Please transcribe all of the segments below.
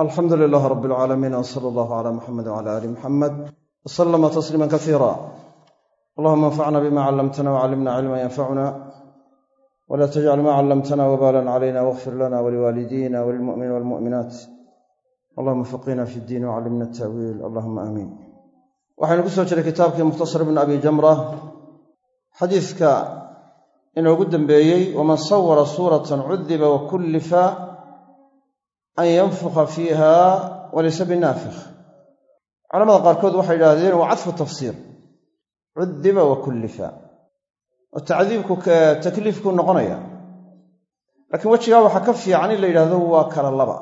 alxamdu lilaah rab alcaalamiin w sala allahu cala muxamed wcala aali muxamed w salama tasliima kasiira allahuma anfacna bima callamtana wcallimna cilma yanfacuna wla tajcal ma callamtana wbalan calayna wاغfir lana waliwaalidina walilmu'miniin walmu'minaat allahuma faqihna fi ddiin wcallimna ata'wiil allahuma aamiin waxaynu ku soo jiray kitaabkii mukhtasar ibn abi jamra xadiiska inoogu dembeeyey waman sawara suuratan cudiba wakullifa an yanfuka fiiha walaysa binaafikh culamada qaarkood waxay yidhaahdeen waa cadfu tafsiir. Cudiba wa kullifa. Tacdiibku takliifkuu noqonaya. Laakiin wejigaa waxaa ka fiican in la yidhahdo waa kala laba.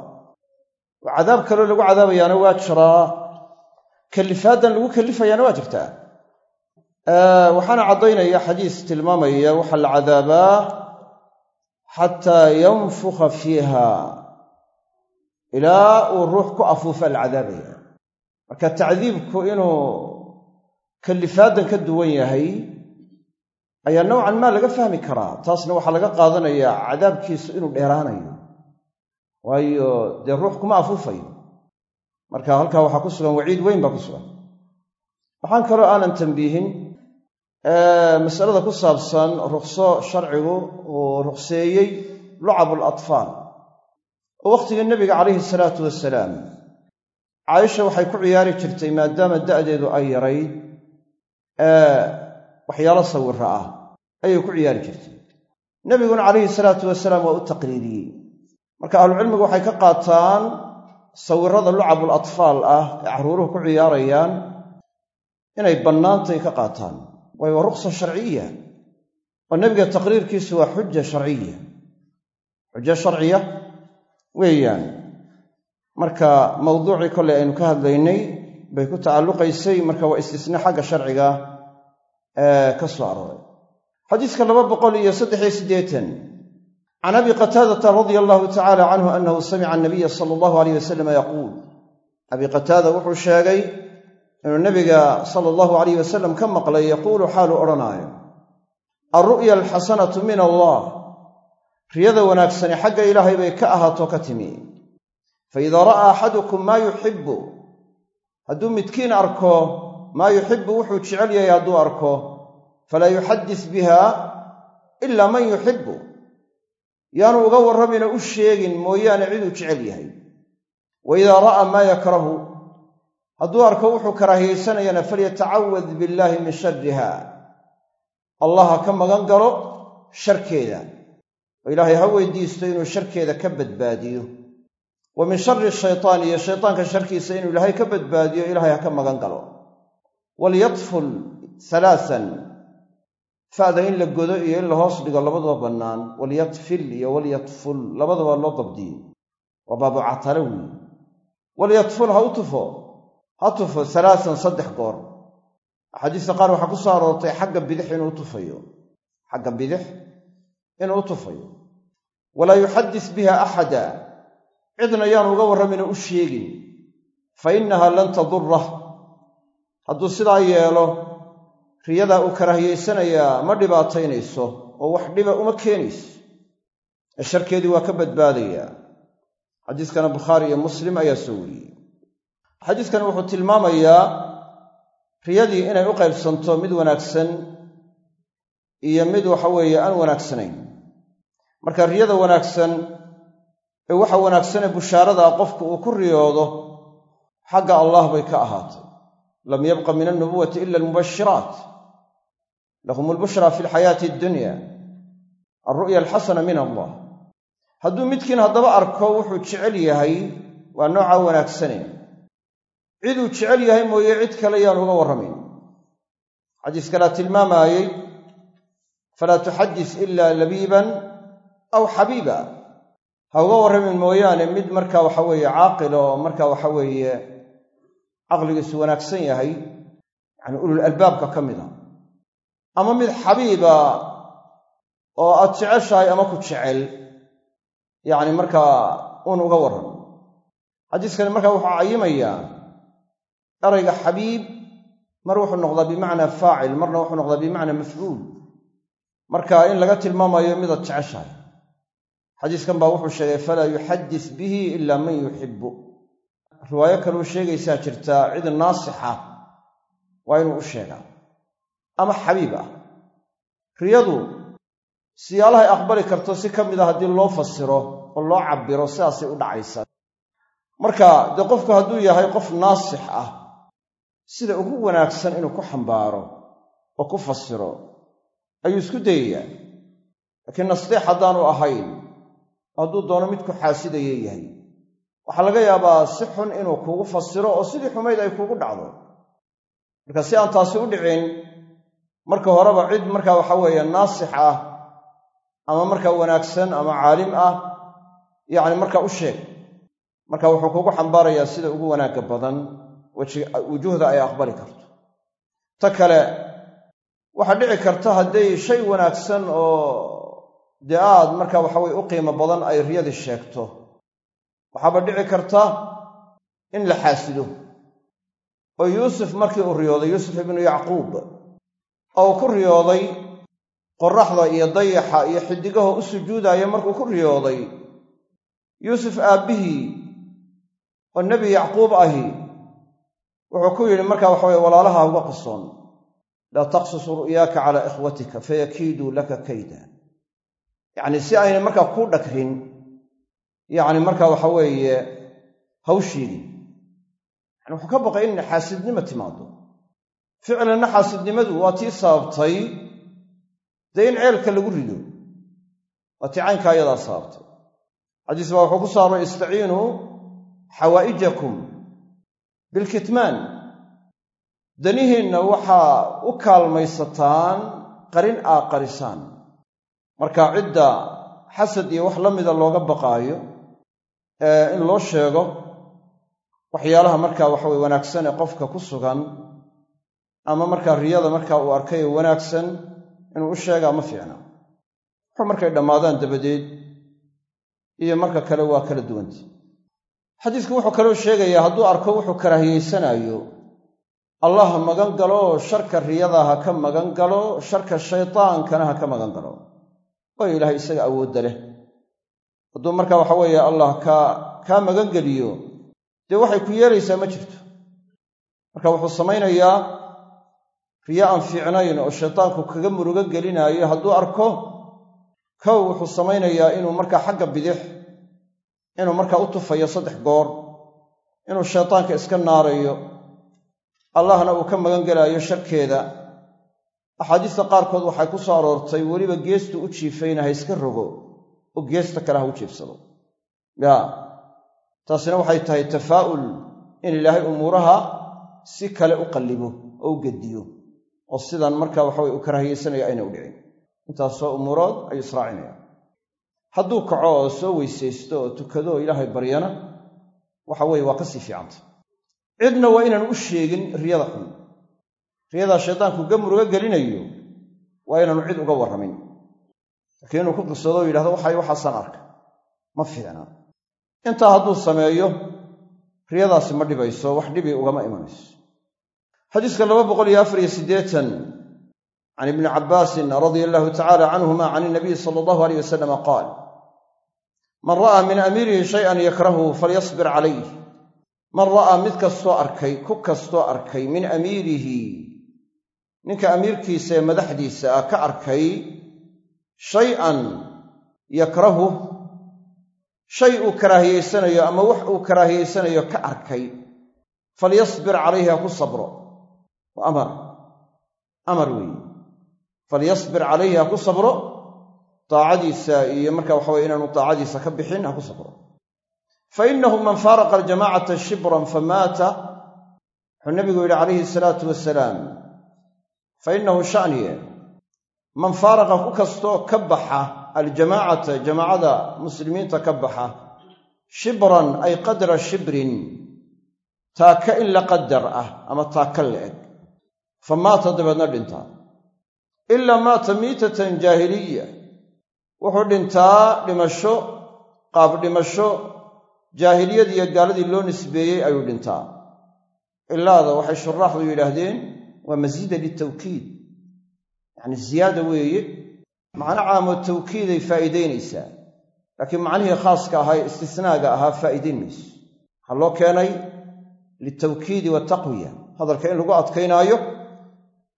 Oo cadaab kaloo lagu cadaabayaana waa jiraa kallifaaddan lagu kallifayaana waa jirtaa waxaana caddaynaya xadiis tilmaamaya waxaa la cadaabaa xataa yanfuka fiiha ilaa uu ruux ku afuufaa la marka tacdiibku inuu kallifaaddan ka duwan yahay ayaa nowcan maa laga fahmi karaa. Taasna waxaa laga qaadanayaa cadaabkiisu inuu dheeraanayo waayo dee ruux kuma afuufayo. Marka halkaa waxaa ku sugan waciid weyn baa ku sugan. Waxaan kaloo aanan tambiihin masalada ku saabsan ruqso sharcigu uu ruqseeyey lucabul atfaal oo nebiga calayhi salaatu wasalaam caaisha waxay ku ciyaari jirtay maadaama da'deedu ay yarayd waxyaalo sawira ah ayay ku ciyaari jirtay. Nebiguna calayhi salaatu wasalaam waa u taqriiriyey. Marka ahlucilmigu waxay ka qaataan sawirada lucabul atfaal ah ee carruuruhu ku ciyaarayaan inay bannaantay ka qaataan. Waayo waa ruqsa sharciya oo nebiga taqriirkiisu waa xuja sharciya. Xujo sharciya weeyaan. Marka mawduucii kolley aynu ka hadlaynay bay ku tacalluqaysay marka waa istisne xagga sharciga ka soo arooray. Xadiiska laba boqol iyo saddexiyo siddeetan. Can abi qataadata radia allahu tacala canhu annahu samica anabiya sala allahu aleyh wasalam yaquul. Abi qataada wuxuu sheegay inuu nebiga sala allahu alayh wasalam ka maqlay yaquulu xaalu odhanaayo alru'ya alxasanatu min allah riyada wanaagsani xagga ilaahay bay ka ahaato ka timi. Fa idaa ra'aa axadukum maa yuxibbu hadduu midkiin arko maa yuxibbu wuxuu jecel yahay hadduu arko. Falaa yuxaddis biha ilaa man yuxibbu yaanu uga warramina u sheegin mooyaane ciduu jecel yahay. Wa idaa ra'aa maa yakrahu. Hadduu arko wuxuu karaahiyaysanayana falyatacawad billaahi min sharriha. Allah ha ka magan galo sharkeeda oo ilaahay ha weydiisto inuu sharkeeda ka badbaadiyo. Wa min shari shaytaan iyo shaytaanka sharkiisa inuu ilaahay ka badbaadiyo ilaahay ha ka magan galo. Walyatful halaasan fa'da in la godo iyo in la hoos dhigo labadaba bannaan. Walyatfil iyo walyatful labadaba loo dabdiyo waa baabu catalo weyi walyatful ha u tufo ha tufo halaasan saddex goor. Axaadiista qaar waxaa ku aroortay xagga bidix inuu tufayo. Xagga bidix inuu tufayo walaa yuxaddis biha axada. Cidna yaanu uga warramina u sheegin. Fa innaha lan tadurah hadduu sidaa yeelo riyadaa uu karaahiyaysanayaa ma dhibaataynayso oo wax dhiba uma keenayso. Ee sharkeedii waa ka badbaadayaa xadiiskana bukhaari iyo muslim ayaa soo wariyey. Xadiiskani wuxuu tilmaamayaa riyadii inay u qaybsanto mid wanaagsan iyo mid waxa weeye aan wanaagsanayn. Marka riyada wanaagsan ee waxa wanaagsanee bushaaradaa qofku uu ku riyoodo xagga allah bay ka ahaatay. Lam yabqa min alnubuwati ila almubashiraat lahum albushra fi alxayaati addunya. Alru'ya alxasana min allah. Hadduu midkiin haddaba arko wuxuu jecel yahay waa noocaa wanaagsane. Ciduu jecel yahay mooye cid kale yaan uga warramayn. Xadiis kalea tilmaamaayey falaa tuxaddis ilaa labiiban aw xabiiba ha uga warramin mooyaane mid marka waxa weeye caaqil oo marka waxa weeye caqligiisu wanaagsan yahay yacni ulul albaabka ka mid a ama mid xabiiba oo aad jeceshahay ama ku jecel yacni markaa uun uga warram xadiiskani markaa wuxuu cayimayaa erayga xabiib mar wuxuu noqdaa bimacnaa faacil marna wuxuu noqdaa bimacnaa mafcuul marka in laga tilmaamayo midaad jeceshahay. Xadiiskan baa wuxuu sheegay falaa yuxaddis bihi ilaa man yuxibbu riwaayo kaleu sheegaysaa jirtaa cid naasixa waa inuu u sheegaa ama xabiib ah. Riyadu siyaalahay aqbali karto si ka mid a haddii loo fasiro oo loo cabbiro sidaasay u dhacaysaa marka dee qofku hadduu yahay qof naasix ah sida ugu wanaagsan inuu ku xambaaro oo ku fasiro ayuu isku dayayaa laakiin nasteex haddaanu ahayn hadduu doono mid ku xaasidaya yahay. Waxaa laga yaabaa si xun inuu kuugu fasiro oo sidii xumayd ay kuugu dhacdo. Marka si aan taasi u dhicin marka horeba cid marka waxa weeye naasix ah ama markaa wanaagsan ama caalim ah yacni marka u sheeg. Marka wuxuu kugu xambaarayaa sida ugu wanaagga badan wujuhda ay aqbali karto. Ta kale waxaa dhici karta hadday shay wanaagsan oo dee aad marka waxaweye u qiimo badan ay riyadii sheegto. Waxaaba dhici karta in la xaasido. Oo yuusuf markii uu riyooday yuusuf ibnu yacquub oo ku riyooday qorraxda iyo dayaxa iyo xiddigaho u sujuudaya markuu ku riyooday. Yuusuf aabbihii oo nebi yacquub ahi wuxuu ku yidhi markaa waxa weye walaalaha uga qisoon laa taqsus ru'yaaka calaa ikhwatika fayakiiduu laka kayda. Yacni si aynay markaa kuu dhagrin yacni markaa waxa weeye hawshiidii yani wuxuu ka baqay in xaasidnimo timaado ficlanna xaasidnimadu waa tii sababtay dee in ceelka lagu rido waa tii caynkaa iyadaa sababtay xadiis baa wuxuu ku soo arooray istaciinuu xawaa'ijakum bilkitmaan danihiinna waxaa u kaalmaysataan qarin aa qarisaan marka cidda xasad iyo wax la mida looga baqaayo in loo sheego waxyaalaha markaa waxaweye wanaagsan ee qofka ku sugan ama markaa riyada markaa uu arkay ee wanaagsan inuu u sheegaa ma fiicna. Wuxuu markay dhammaadaan dabadeed iyo marka kale waa kala duwanta xadiisku wuxuu kaloo sheegayaa hadduu arko wuxuu karaahiyeysanaayo allah ha magan galo sharka riyada ha ka magan galo sharka shaydaankana ha ka magan galo. Waayo ilaahay isaga awoodda leh. Hadduu marka waxa weeye allah kaa kaa magan geliyo dee waxay ku yeelaysaa ma jirto. Marka wuxuu samaynayaa riyo aan fiicnayn oo shaydaanku kaga murugo gelinaayo hadduu arko kow wuxuu samaynayaa inuu markaa xagga bidix inuu markaa u tufayo saddex goor inuu shaydaanka iska naarayo allahna uu ka magan gelaayo sharkeeda. Axaadiista qaarkood waxay ku soo aroortay weliba geestu u jiifayna ha iska rogo oo geesta kale ha u jiifsado. Yaa taasina waxay tahay tafaa'ul in ilaahay umuuraha si kale u qallibo oo u gediyo oo sidan marka waxaweye u karaahiyeysanaya ayna u dhicin. Intaasoo umuurood ayuu israacinaya hadduu kaco oo soo weysaysto oo tukado oo ilaahay baryana waxa weeye waa ka sii fiicanta cidna waa inaan u sheegin riyada xun. Riyadaa shaydaanku gamuruga gelinayo waa inaanu cid uga warramin. Laakiin inuu ku qisado o yidhahdo waxay waxaasaan arka ma fiicna. Intaa hadduu sameeyo riyadaasi ma dhibayso wax dhibi ugama imanayso. Xadiiska laba boqol iyo afar iyo siddeetan can ibni cabbaasin radia allahu tacala canhuma can inabiyi sala allahu aleyh wasalama qaal man ra'aa min amiirihi shayan yakrahu falyasbir calayh man ra'aa mid kastoo arkay ku kastoo arkay min amiirihi. Ninka amiirkiisa ee madaxdiisa ah ka arkay shay-an yakrahu shay uu karaahiyeysanayo ama wax uu karaahiyeysanayo ka arkay. Falyasbir calayhi ha ku sabro. Waa amar. Amar weeye. Falyasbir calayhi ha ku sabro. Daacadiisa iyo marka waxa weye inaanu daacadiisa ka bixin ha ku sabro fa innahu man faaraqa aljamacata shibran famaata wuxuu nabigu yidhi calayhi salaatu wasalaam fa innahu shaniye man faaraqa ku kastoo ka baxa aljamaacata jamaacada muslimiinta ka baxa shibran ay qadra shibrin taaka in la qadar ah ama taaka la eg. Fa maata dabeedna dhintaa ilaa maata miitatan jaahiliya. Wuxuu dhintaa dhimasho qaab dhimasho jaahiliyadii iyo gaaladii loo nisbeeyey ayuu dhintaa. Ilaada waxay shuraaxdu yidhaahdeen waa masiida litawkiid. Yacni ziyaada weeye macno caamoo tawkiiday faa'iidaynaysaa. Laakiin macnihii khaaska ahaa ee istisnaaga ahaa faa'iidayn mayso waxaa loo keenay? Litawkiidi wataqwiya hadalka in lagu adkaynaayo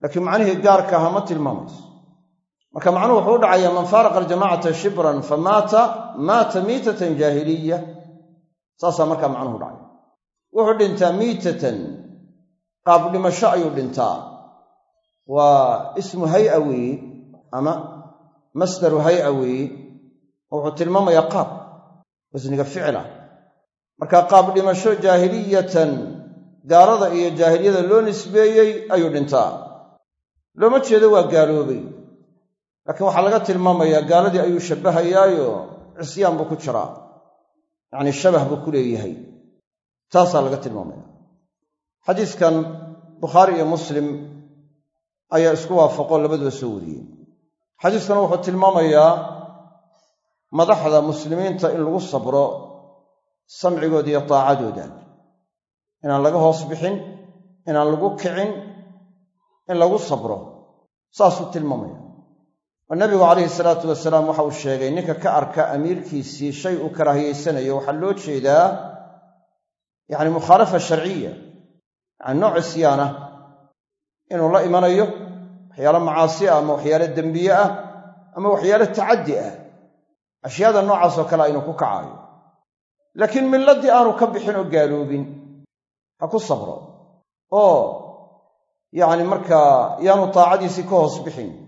laakiin macnihii gaarka aha ma tilmaamayso. Marka macnuhu wuxuu u dhacayaa man faaraqa aljamacata shibran fa maata maata miitatan jaahiliya saasaa markaa macnuhu dhacay. Wuxuu dhintaa miitatan qaab dhimasho ayuu dhintaa. Waa ismu hay'a weeye ama masdaru hay'a weeye wuxuu tilmaamayaa qaab wasniga ficila marka qaab dhimasho jaahiliyatan gaalada iyo jaahiliyada loo nisbeeyey ayuu dhintaa. Looma jeedo waa gaaloobay laakiin waxaa laga tilmaamayaa gaaladii ayuu shabbahayaayo cisyaan buu ku jiraa yacnii shabah buu ku leeyahay. Taasaa laga tilmaamaya. Xadiiskan bukhaari iyo muslim ayaa isku waafaqoo labaduba soo wariyey. Xadiiskana wuxuu tilmaamayaa madaxda muslimiinta in lagu sabro samcigooda iyo daacadooda inaan laga hoos bixin inaan lagu kicin in lagu sabro. Saasuu tilmaamaya oo nabigu calayhi salaatu wasalaam waxa uu sheegay ninka ka arka amiirkiisii shay uu karaahiyeysanayo waxaa loo jeedaa yacni mukhaalafa sharciya yacni nooc isyaana inuu la imanayo waxyaalo macaasi ah ama waxyaalo dembiye ah ama waxyaalo tacaddi ah. Ashyaada noocaasoo kale aynu ku kacaayo. Laakiin milladdii aanu ka bixin oo gaaloobin ha ku sabro. Oo yacni markaa yaanu taacadiisii ka hoos bixin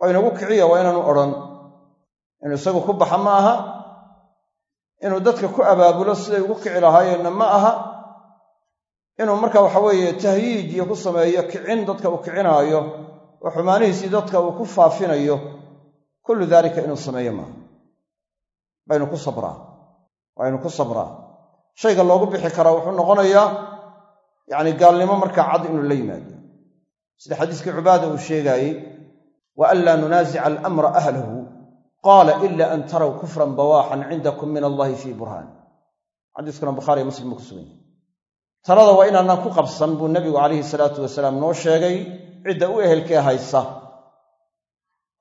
oo inagu kiciya waa inaanu odhan. Inuu isagu ku baxa ma aha. Inuu dadka ku abaabulo siday ugu kici lahaayeenna ma aha. Inuu marka waxa weeye tahyiij iyo ku sameeyo kicin dadka uu kicinaayo oo xumaanihiisii dadka uu ku faafinayo kullu daalika inuu sameeyo maaha baynu ku sabraa. Waynu ku sabraa. Shayga loogu bixi karaa wuxuu noqonayaa yacni gaalnimo markaa cad inuu la yimaado. Sida xadiiskii cubaada uu sheegaayey wa an laa nunaasica alamra ahlahu qaala ila an taraw kufran bawaaxan cindakum min allahi fii burhaan xadiiskuna bukhaariyo muslim buu ku sugan yahay talada waa inaanaan ku qabsan buu nebigu calayhi salaatu wasalaam noo sheegay cidda u ehelkee haysa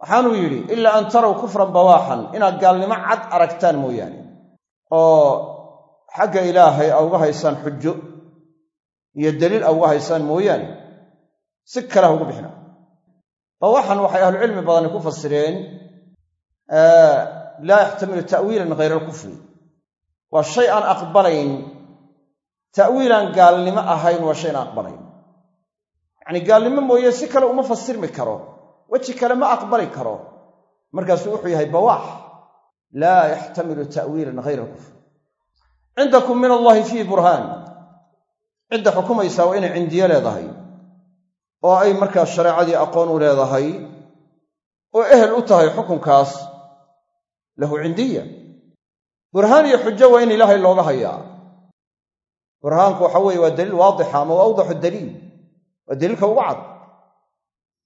waxaanuu yidhi ilaa an taraw kufran bawaaxan inaad gaalnimo cad aragtaan mooyaane oo xagga ilaahay a uga haysaan xujo iyo daliil a uga haysaan mooyaane si kale ugu bixina bawaaxan waxay ahlucilmi badani ku fasireen laa yaxtamilu ta'wiilan hayra alkufri. Waa shay aan aqbalayn ta'wiilaan gaalnimo ahayn waa shay aan aqbalayn. Yacnii gaalnimo mooye si kale uma fasirmi karo weji kale ma aqbali karo. Markaasuu wuxuu yahay bawaax laa yaxtamilu ta'wiilan hayra alkufr cindakum min allahi fiihi burhaan. Cidda xukumaysaa waa inay cindiye leedahay oo ay markaa shareecadii aqoon u leedahay oo ehel u tahay xukunkaas lahu cindiya. Burhaan iyo xujo waa in ilaahay looga hayaa. Burhaanku waxa weeye waa daliil waadixa ama waa awdaxu daliil waa daliilka ugu cad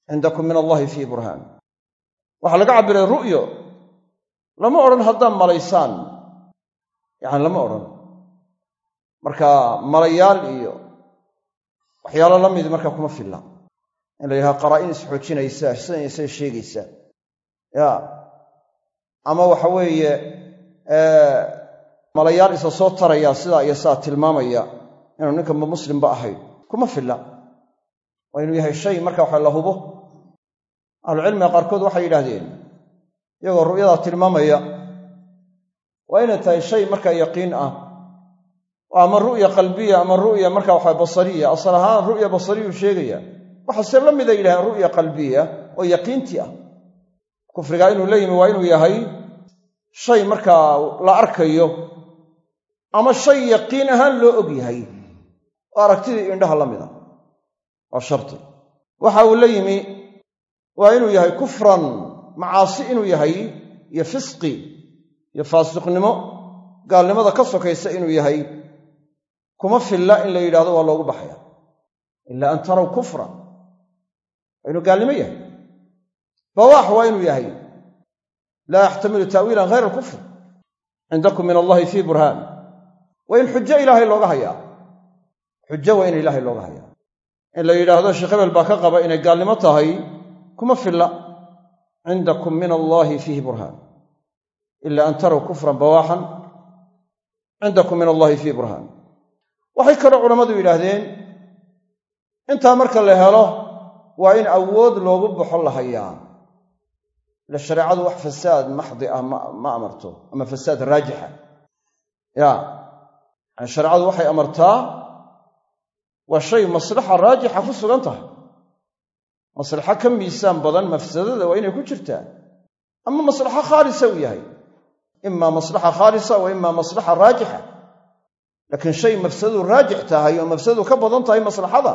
cindakum min allahi fiihi burhaan. Waxaa laga cabbiray ru'yo lama odhan haddaad malaysaan. Yacani lama odhan. Marka malayaal iyo waxyaalo la midi markaa kuma filla in la yidhaha qaraa'in isxoojinaysa sidan isay sheegaysa. Ya. Ama waxa weeye malayaal isa soo taraya sidaa iyo sidaa tilmaamaya inuu ninkanba muslimba ahayn kuma filla. Waa inuu yahay shay marka waxa la hubo. Ahlucilmiga qaarkood waxay yidhaahdeen iyagoo ru'yadaa tilmaamaya waa inay tahay shay markaa yaqiin ah ama ru'ya qalbiya ama ru'ya marka waxa basariya. Asal ahaan ru'ya basariyuu sheegaya waxaase la mida yidhahdeen ru'ya qalbiya oo yaqiintii ah. Kufrigaa inuu la yimi waa inuu yahay shay markaa la arkayo ama shay yaqiin ahaan loo og yahay. Oo aragtidii indhaha la mida waa sharti. Waxa uu la yimi waa inuu yahay kufran macaasi inuu yahay iyo fisqi iyo faasiqnimo gaalnimada ka sokaysa inuu yahay. Kuma filla in la yidhahdo waa loogu baxaya. Ilaa an taraw kufra waa inuu gaalnimo yahay. Bawaax waa inuu yahay. Laa yaxtamilu ta'wiilan hayra alkufr cindakum min allahi fii burhaan. Waa in xujo ilaahay looga hayaa. Xujo waa in ilaahay looga hayaa. In la yidhaahdo sheekh hebel baa ka qaba inay gaalnimo tahay kuma filla. Cindakum min allaahi fiihi burhaan. Ila an taraw kufran bawaaxan. Cindakum min allaahi fiihi burhaan. Waxay kaloo culammadu yidhaahdeen intaa marka la helo waa in awood loogu baxo la hayaa ila shareecadu wax fasaad maxdi ah ma amarto ama fasaad raajixa. Ya shareecadu waxay amartaa waa shay maslaxa raajixa ku sugan tahay. Maslaxo ka miisaan badan mafsadada waa inay ku jirtaa. Ama maslaxo khaalisa uu yahay. Imaa maslaxa khaalisa wa imaa maslaxa raajixa. Laakiin shay mafsadadu raajix tahay oo mafsadadu ka badan tahay maslaxada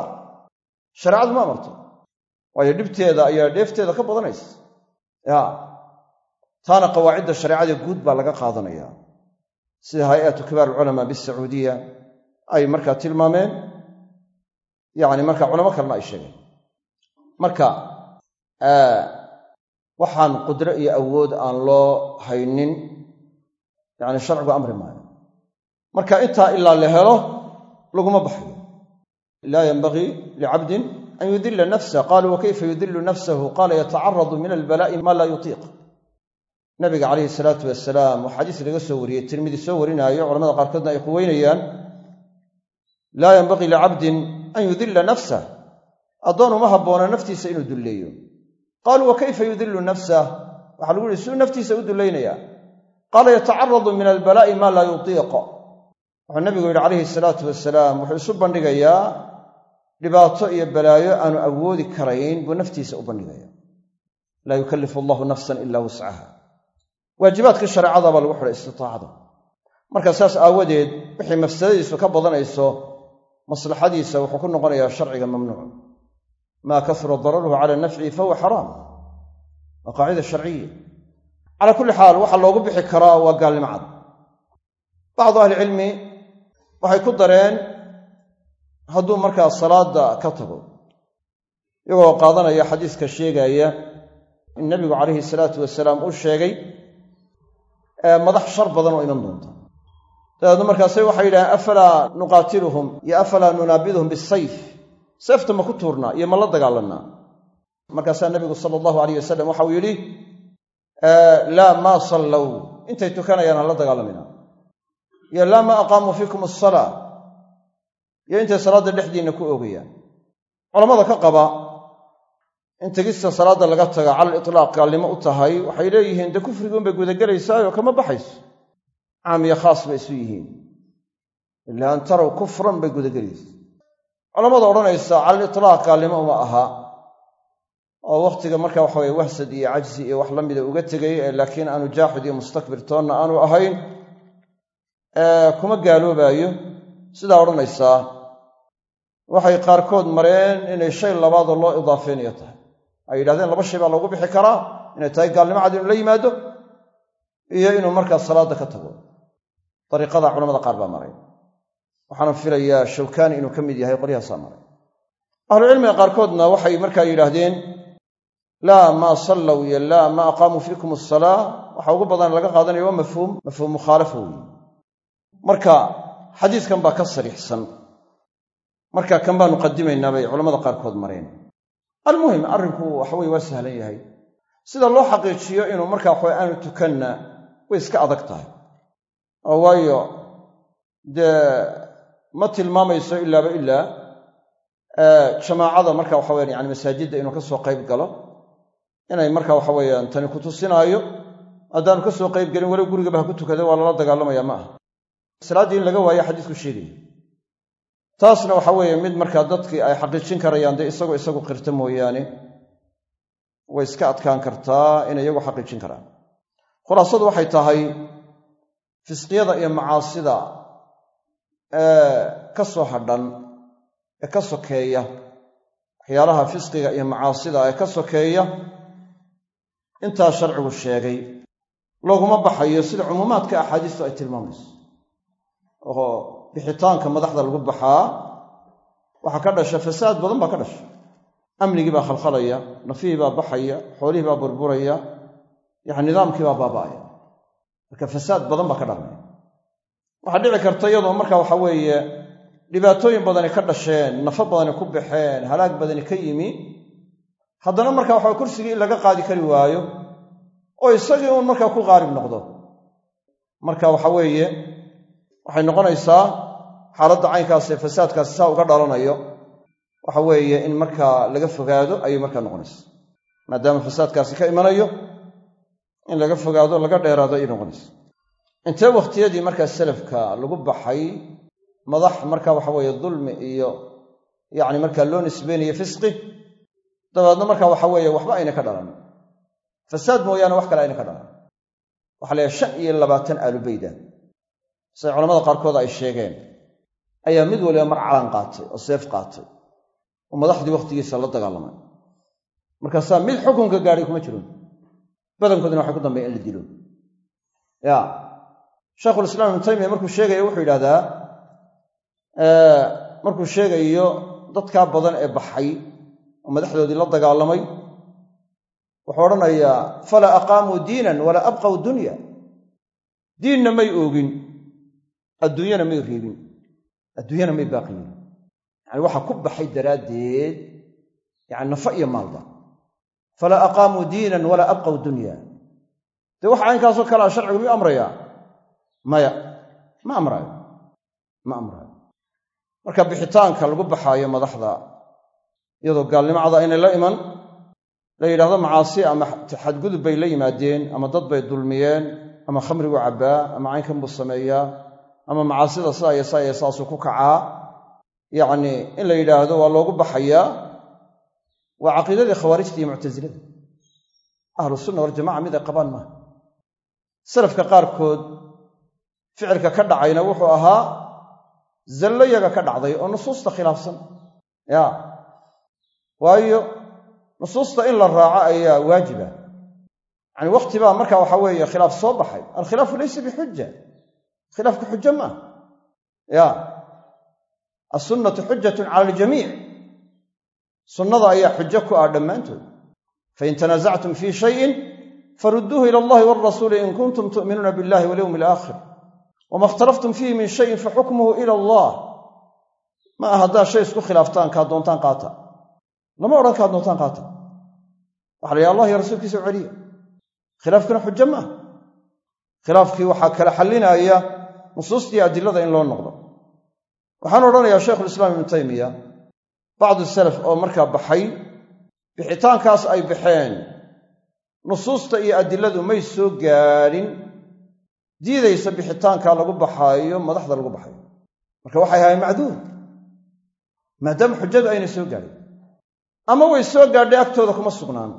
shareecadu ma amarto waayo dhibteeda ayaa dheefteeda ka badanaysa. Ya taana qawaacidda shareecada guud baa laga qaadanaya. Sida hay'atu kibaar alculamaa bisacuudiya ay markaa tilmaameen yacni marka culamo kalena ay sheegeen. Marka waxaan qudro iyo awood aan loo haynin yacni sharcigu amri maayo. Marka intaa ilaa la helo laguma baxayo laa yenbagii licabdin an yudila nafsah qaaluu wakayfa yudilu nafsahu qaala yatacaradu min albalaa'i maa laa yutiiq nabiga calayhi salaatu wasalaam oo xadiis laga soo wariyey tirmidi soo warinaayo culamada qaarkoodna ay quweynayaan laa yenbagii licabdin an yudila nafsah addoon uma habboona naftiisa inuu dulleeyo qaaluu wakayfa yudilu nafsah waxaa lagu yihi suu naftiisa u dullaynayaa qaala yatacaradu min albalaa'i maa laa yutiiq wuxuu nabigu yidhi calayhi salaatu wasalaam wuxuu isu bandhigayaa dhibaato iyo balaayo aanu awoodi karayn buu naftiisa u bandhigaya laa yukallifu allahu nafsan ilaa wuscaha waajibaadkii shareecada baa lagu xidhay istitaacada marka saas aawadeed wixii mafsadadiisu ka badanayso maslaxadiisa wuxuu ku noqonayaa sharciga mamnuuc. Maa kasura dararuhu cala nafcihi fahuwa xaraam. Waa qaacida sharciya calaa kulli xaal waxaa loogu bixi karaa waa gaalnimo bacdu ahlicilmi waxay ku dareen hadduu markaa salaada ka tago iyagoo qaadanaya xadiiska sheegaya in nebigu calayhi salaatu wasalaam uu sheegay madax shar badan oo iman doonta dabeedna markaase waxay yidhaaheen afalaa nuqaatiluhum iyo afalaa nunaabiduhum bisayf seefta ma ku tuurnaa iyo ma la dagaalannaa? Markaasaa nebigu sala allahu alayh wasalam waxauu yidhi laa maa sallow intay tukanayaan ha la dagaalamina iyo laa maa aqaamuu fiikum asalaa iyo intay salaadda dhexdiinna ku oogayaan culammada ka qaba in tegista salaadda laga taga cala litlaaq gaalnimo u tahay waxay leeyihiin dee kufriguunbay gudagelaysaayoo kama baxayso. Caam iyo khaas bay isu yihiin. Ilaa an taraw kufran bay gudagelaysa culammada odhanaysa cala litlaaq gaalnimo uma aha. Oo wakhtiga marka waxa weye wahsad iyo cajsi iyo wax la mida uga tegay laakiin aanu jaaxid iyo mustakbir toonna aanu ahayn kuma gaaloobaayo sidaa odhanaysaa waxay qaarkood mareen inay shay labaadoo loo idaafeynayo tahay. Ay yidhahdeen laba shay baa loogu bixi karaa inay tahay gaalnimo cad inuu la yimaado iyo inuu markaa salaadda ka tago. Dariiqada culamada qaar baa maray waxaana filayaa shawkaani inuu ka mid yahay qolyahaasaa maray ahlucilmiga qaarkoodna waxay markaa yidhaahdeen laa maa sallow iyo laa maa aqaamuu fiikum asalaa waxa ugu badan laga qaadanayo waa mafhuum mafhuum mukhaalafa weeye marka xadiiskan baa ka sariixsan marka kan baanu qadimaynaa bay culamada qaarkood mareen. Almuhim arrinku waxaweye waa sahlan yahay. Sida loo xaqiijiyo inuu markaa waxawe aanu tukanna way iska adag tahay. Oo waayo dee ma tilmaamayso ilaaba ilaa jamaacada marka waxa weyan yani masaajidda inuu ka soo qayb galo inay marka waxa weeyaan tani ku tusinaayo haddaanu ka soo qayb gelin walow gurigaba ha ku tukada waa lala dagaalamaya ma aha. Salaaddii in laga waayo xadiisku sheegaya taasna waxa weeye mid markaa dadkii ay xaqiijin karayaan dee isagoo isagu qirta mooyaane way iska adkaan kartaa inay iyagu xaqiijin karaan. Khulaasadu waxay tahay fisqiyada iyo macaasida ee ka soo hadhan ee ka sokeeya waxyaalaha fisqiga iyo macaasida ee ka sokeeya intaa sharcigu sheegay. Looguma baxayo sida cumuumaadka axaadiistu ay tilmaamayso bixitaanka madaxda lagu baxaa waxaa ka dhasha fasaad badan baa ka dhasha. Amnigii baa khalkhalaya nafihii baa baxaya xoolihii baa burburaya yani nidaamkii baa baaba'aya. Marka fasaad badan baa ka dhalmaya waxaa dhici karta iyadoo marka waxa weeye dhibaatooyin badani ka dhasheen nafo badani ku baxeen halaag badani ka yimi haddana marka waxa kursigii laga qaadi kari waayo oo isagii uun markaa ku qaalib noqdo. Marka waxa weeye waxay noqonaysaa xaaladda caynkaasee fasaadkaasi saa uga dhalanayo waxa weeye in markaa laga fogaado ayay markaa noqonaysa maadaama fasaadkaasi ka imanayo in laga fogaado laga dheeraado ayay noqonaysa intee wakhtiyadii markaa salafka lagu baxay madax marka waxa weeye dulmi iyo yacni markaa loo nisbeynayo fisqi dabeedna marka waxa weeye waxba ayna ka dhalan. Fasaad mooyaane wax kale ayna ka dhalan. Waxaa leeyahay shan iyo labaatan aalubeyda siday culamada qaarkood ay sheegeen ayaa mid waliba mar calan qaatay oo seef qaatay oo madaxdii wakhtigiisa la dagaalamay. Markaasaa mid xukunka gaadhay kuma jiro badankoodina waxay ku dambeya in la dilo. Ya shaykhulislaam ibnu taymiya markuu sheegayo wuxuu yidhahdaa markuu sheegayo dadkaa badan ee baxay oo madaxdoodii la dagaalamay wuxuu odhanayaa falaa aqaamuu diinan walaa abqaw dunya diinna may oogin adduunyana may reebin adduunyana may baaqiyin yani waxaa ku baxay daraaddeed yani nafa iyo maalba. Falaa aqaamuu diinan walaa abqaw dunya. Dee waxa caynkaasoo kalea sharcigu miyuu amrayaa? Maya. Ma amraayo. Ma amraayo. Marka bixitaanka lagu baxaayo madaxda iyadoo gaalnimacda aynay la iman la yidhahdo macaasi ama xadgudub bay la yimaadeen ama dad bay dulmiyeen ama khamrigu cabbaa ama caynkan buu sameeyaa ama macaasida sidaa iyo saa iyo saasuu ku kacaa yacni in la yidhaahdo waa loogu baxayaa waa caqiidadii khawaarijta iyo muctasilada ahlu sunna waljamaca mid ay qabaan maaha. Salafka qaarkood ficilka ka dhacayna wuxuu ahaa zallo yaga ka dhacday oo nusuusta khilaafsan. Ya. Waayo nusuusta in la raaco ayaa waajiba. Yacani wakhti baa marka waxa weeye khilaaf soo baxay. Alkhilaafu laysa bixuja khilaafku xujo maaha ya assunnatu xujatun cala aljamiic sunnada ayaa xujo ku ah dhammaantood. Fain tanaasactum fii shayin farudduuhu ila allahi walrasuuli in kuntum tu'minuuna billahi walyowmi alaakhir wama ikhtalaftum fiihi min shayin faxukmuhu ila allah. Ma aha haddaad shay isku khilaaftaan kaa doontaan qaata. Lama odhan kaa doontaan qaata. Waxa la yidhi allah iyo rasuulkiisa u celiya nusuustii adilada in loo noqdo. Waxaan odhanayaa shaykhulislaam ibnu taymiya bacdu salaf oo markaa baxay bixitaankaas ay baxeen nusuusta iyo adiladu may soo gaadhin diidaysa bixitaanka lagu baxaayo madaxda lagu baxayo. Marka waxay ahayn macduur maadaama xujadu aynay soo gaadhin ama way soo gaadhay agtooda kuma sugnaan.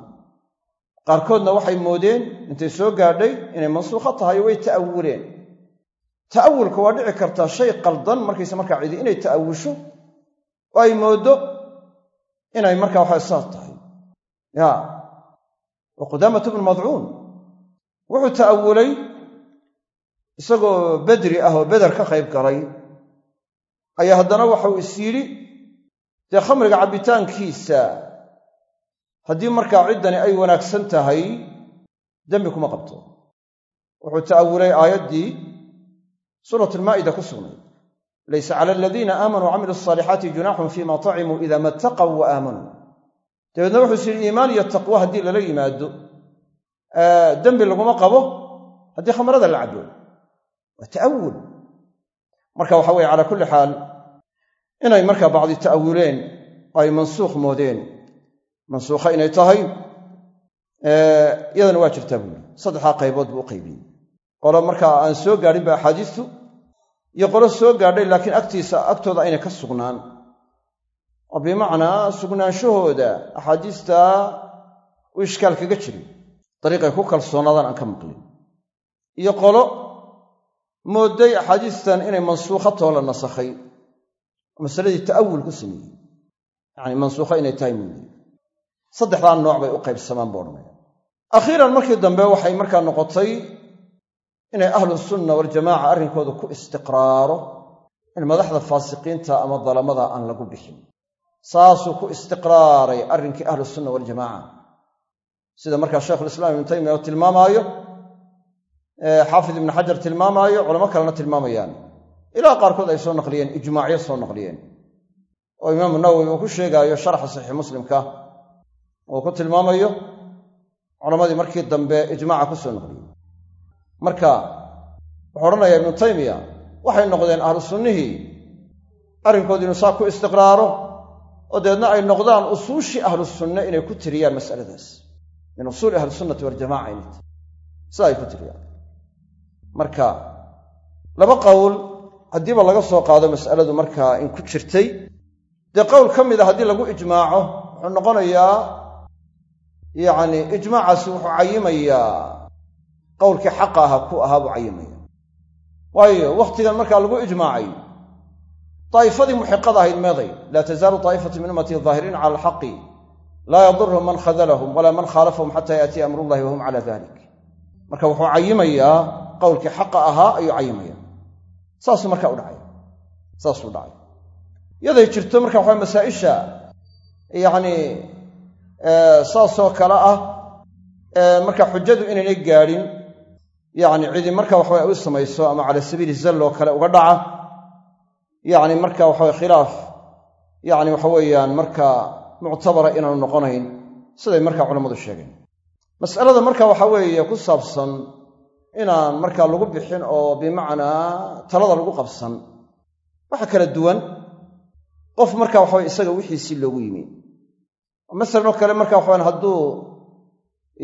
Qaarkoodna waxay moodeen intay soo gaadhay inay mansuukho tahay way ta'awuleen ta'awulka waa dhici kartaa shay qaldan markaysa markaa cidi inay ta'awusho oo ay mooddo inay markaa waxa saas tahay. Ya. Wa qudaamatu bnu madcuun wuxuu ta'awulay isagoo bedri ah oo beder ka qayb galay. Ayaa haddana waxau is yidhi dee khamriga cabbitaankiisa haddii markaa ciddani ay wanaagsan tahay dembi kuma qabto. Wuxuu ta'awulay aayaddii suuratulmaa'ida ku sugnay. Laysa cala aladiina aamanuu wacamilu asaalixaati junaaxun fiima tacimuu ida mattaqaw wa aamanuu dabeedna wuxuu is yidhi iimaan iyo taqwo haddii lala yimaado dembi laguma qabo haddii khamrada la cabbo waa ta'awul marka waxa weye calaa kulli xaal inay markaa bacdi ta'awuleen oo ay mansuukh moodeen. Mansuukha inay tahay iyadana waa jirtaa buuli saddexdaa qaybood buu u qaybiyey qolo markaa aan soo gaadhinba axaadiistu iyo qolo soo gaadhay laakiin agtiisa agtooda aynay ka sugnaan. Oo bimacnaa sugnaanshahooda axaadiista u ishkaal kaga jirin. Dariiqay ku kalsoonaadaan aan ka maqlin. Iyo qolo moodday axaadiistan inay mansuukha too la nasakhay. Oo masaladii ta'awul ku sameeyey. Yacni mansuukho inay tahay mooye saddexdaa nooc bay u qaybsamaan buu akhiiran markii dambe waxay markaa noqotay inay ahlu sunna waljamaaca arrinkooda ku istiqraaro in madaxda faasiqiinta ama dalamada aan lagu bixin. Saasuu ku istiqraaray arrinkii ahlu sunna waljamaaca sida markaa shaykhulislaam ibnu taymiya oo tilmaamaayo xaafid ibnu xajar tilmaamaayo culamo kalena tilmaamayaan. Ilaa qaarkood ay soo naqliyeen ijmaacyo soo naqliyeen. Oo imaamu nawowi uu ku sheegaayo sharxa saxiix muslimka uu ku tilmaamayo culammadii markii dambe ijmaaca ku soo naqliyey marka wuxuu odhanayaa ibnu taymiya waxay noqdeen ahlu sunnihii. Arrinkooda inuu saa ku istiqraaro oo dabeedna ay noqdaan usuushii ahlu sunne inay ku tiriyaan mas'aladaas. Min usuuli ahli sunnati waljamaca inay sida ay ku tiriyaan. Marka laba qowl haddiiba laga soo qaado mas'aladu markaa in ku jirtay dee qowl ka mid a haddii lagu ijmaaco wuxuu noqonayaa yacni ijmaacaasi wuxuu cayimayaa qowlkii xaqa aha ku ahaa buu cayimaya. Waayo wakhtigan markaa lagu ijmaacay daa'ifadii muxiqada ahayd meeday. Laa tazaalu daa'ifatu min ummatii daahiriina cala alxaqi. Laa yadurhum man khadalahum walaa man khaalafahum xataa yaatiya amrullahi wahum cala dalik marka wuxuu cayimayaa qowlkii xaqa ahaa ayuu cayimaya. Saasuu marka u dhacay. Saasuu dhacay. Yaday jirto marka waxaa masaa-isha yacni saasoo kale ah marka xujadu inaynay gaadhin yacni cidi marka waxawa u samayso ama cala sabiili zalloo kale uga dhaca yacni marka waxawa khilaaf. Yacni waxa weeyaan marka muctabara inaanu noqonayn siday marka culammadu sheegeen. Mas'alada marka waxa weeye ku saabsan inaan markaa lagu bixin oo bimacnaa talada lagu qabsan waxa kala duwan. Qof marka waxawa isaga wixiisii loogu yimi. Masalan oo kale marka waxawan hadduu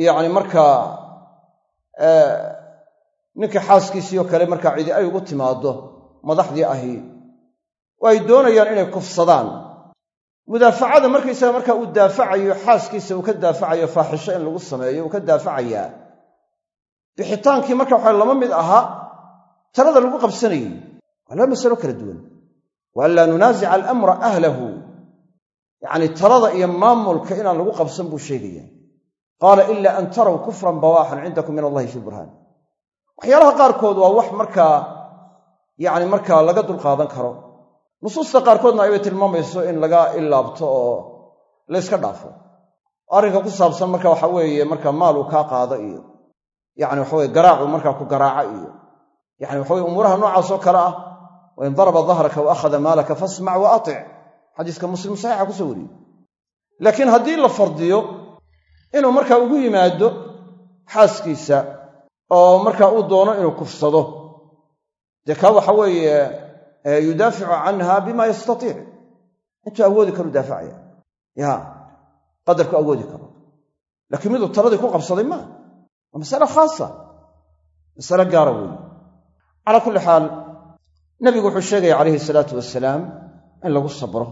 yacni markaa ninka xaaskiisii oo kale markaa cidi ay ugu timaaddo madaxdii ahi oo ay doonayaan inay kufsadaan. Mudaafacada markaysaga markaa uu daafacayo xaaskiisa uu ka daafacayo faaxisho in lagu sameeyo uu ka daafacayaa. Bixitaankii marka waxa lama mid ahaa talada lagu qabsanayey waa laba masalo kala duwan. Wa an laa nunaasica alamra ahlahu. Yacni talada iyo maamulka inaan lagu qabsan buu sheegaya qaala ila an taraw kufran bawaaxan cindakum min allahi fii burhaan waxyaalaha qaarkood waa wax markaa yacni markaa laga dulqaadan karo. Nusuusta qaarkoodna aybay tilmaamayso in laga ilaabto oo layska dhaafo. Arrinka ku saabsan marka waxa weeye marka maal uu kaa qaado iyo yacni waxaweye garaacu markaa ku garaaca iyo yani waxaweye umuuraha noocaasoo kale ah wain daraba dahraka wa akhada maalaka fasmac wa atic xadiiska muslim saxiixa ku soo wariyey. Laakiin haddii la fardiyo inuu markaa ugu yimaado xaaskiisa oo markaa uu doono inuu kufsado. Dee kaa waxa weeye yudaaficu canha bima yastatiic. Intuu awoodi karu daafacaya ya qadarku awoodi karo. Laakiin miduu taladii ku qabsaday maa waa masale khaasa. Masale gaara weeye calaa kulli xaal nabigu wuxuu sheegaya calayhi salaatu wasalaam in lagu sabro.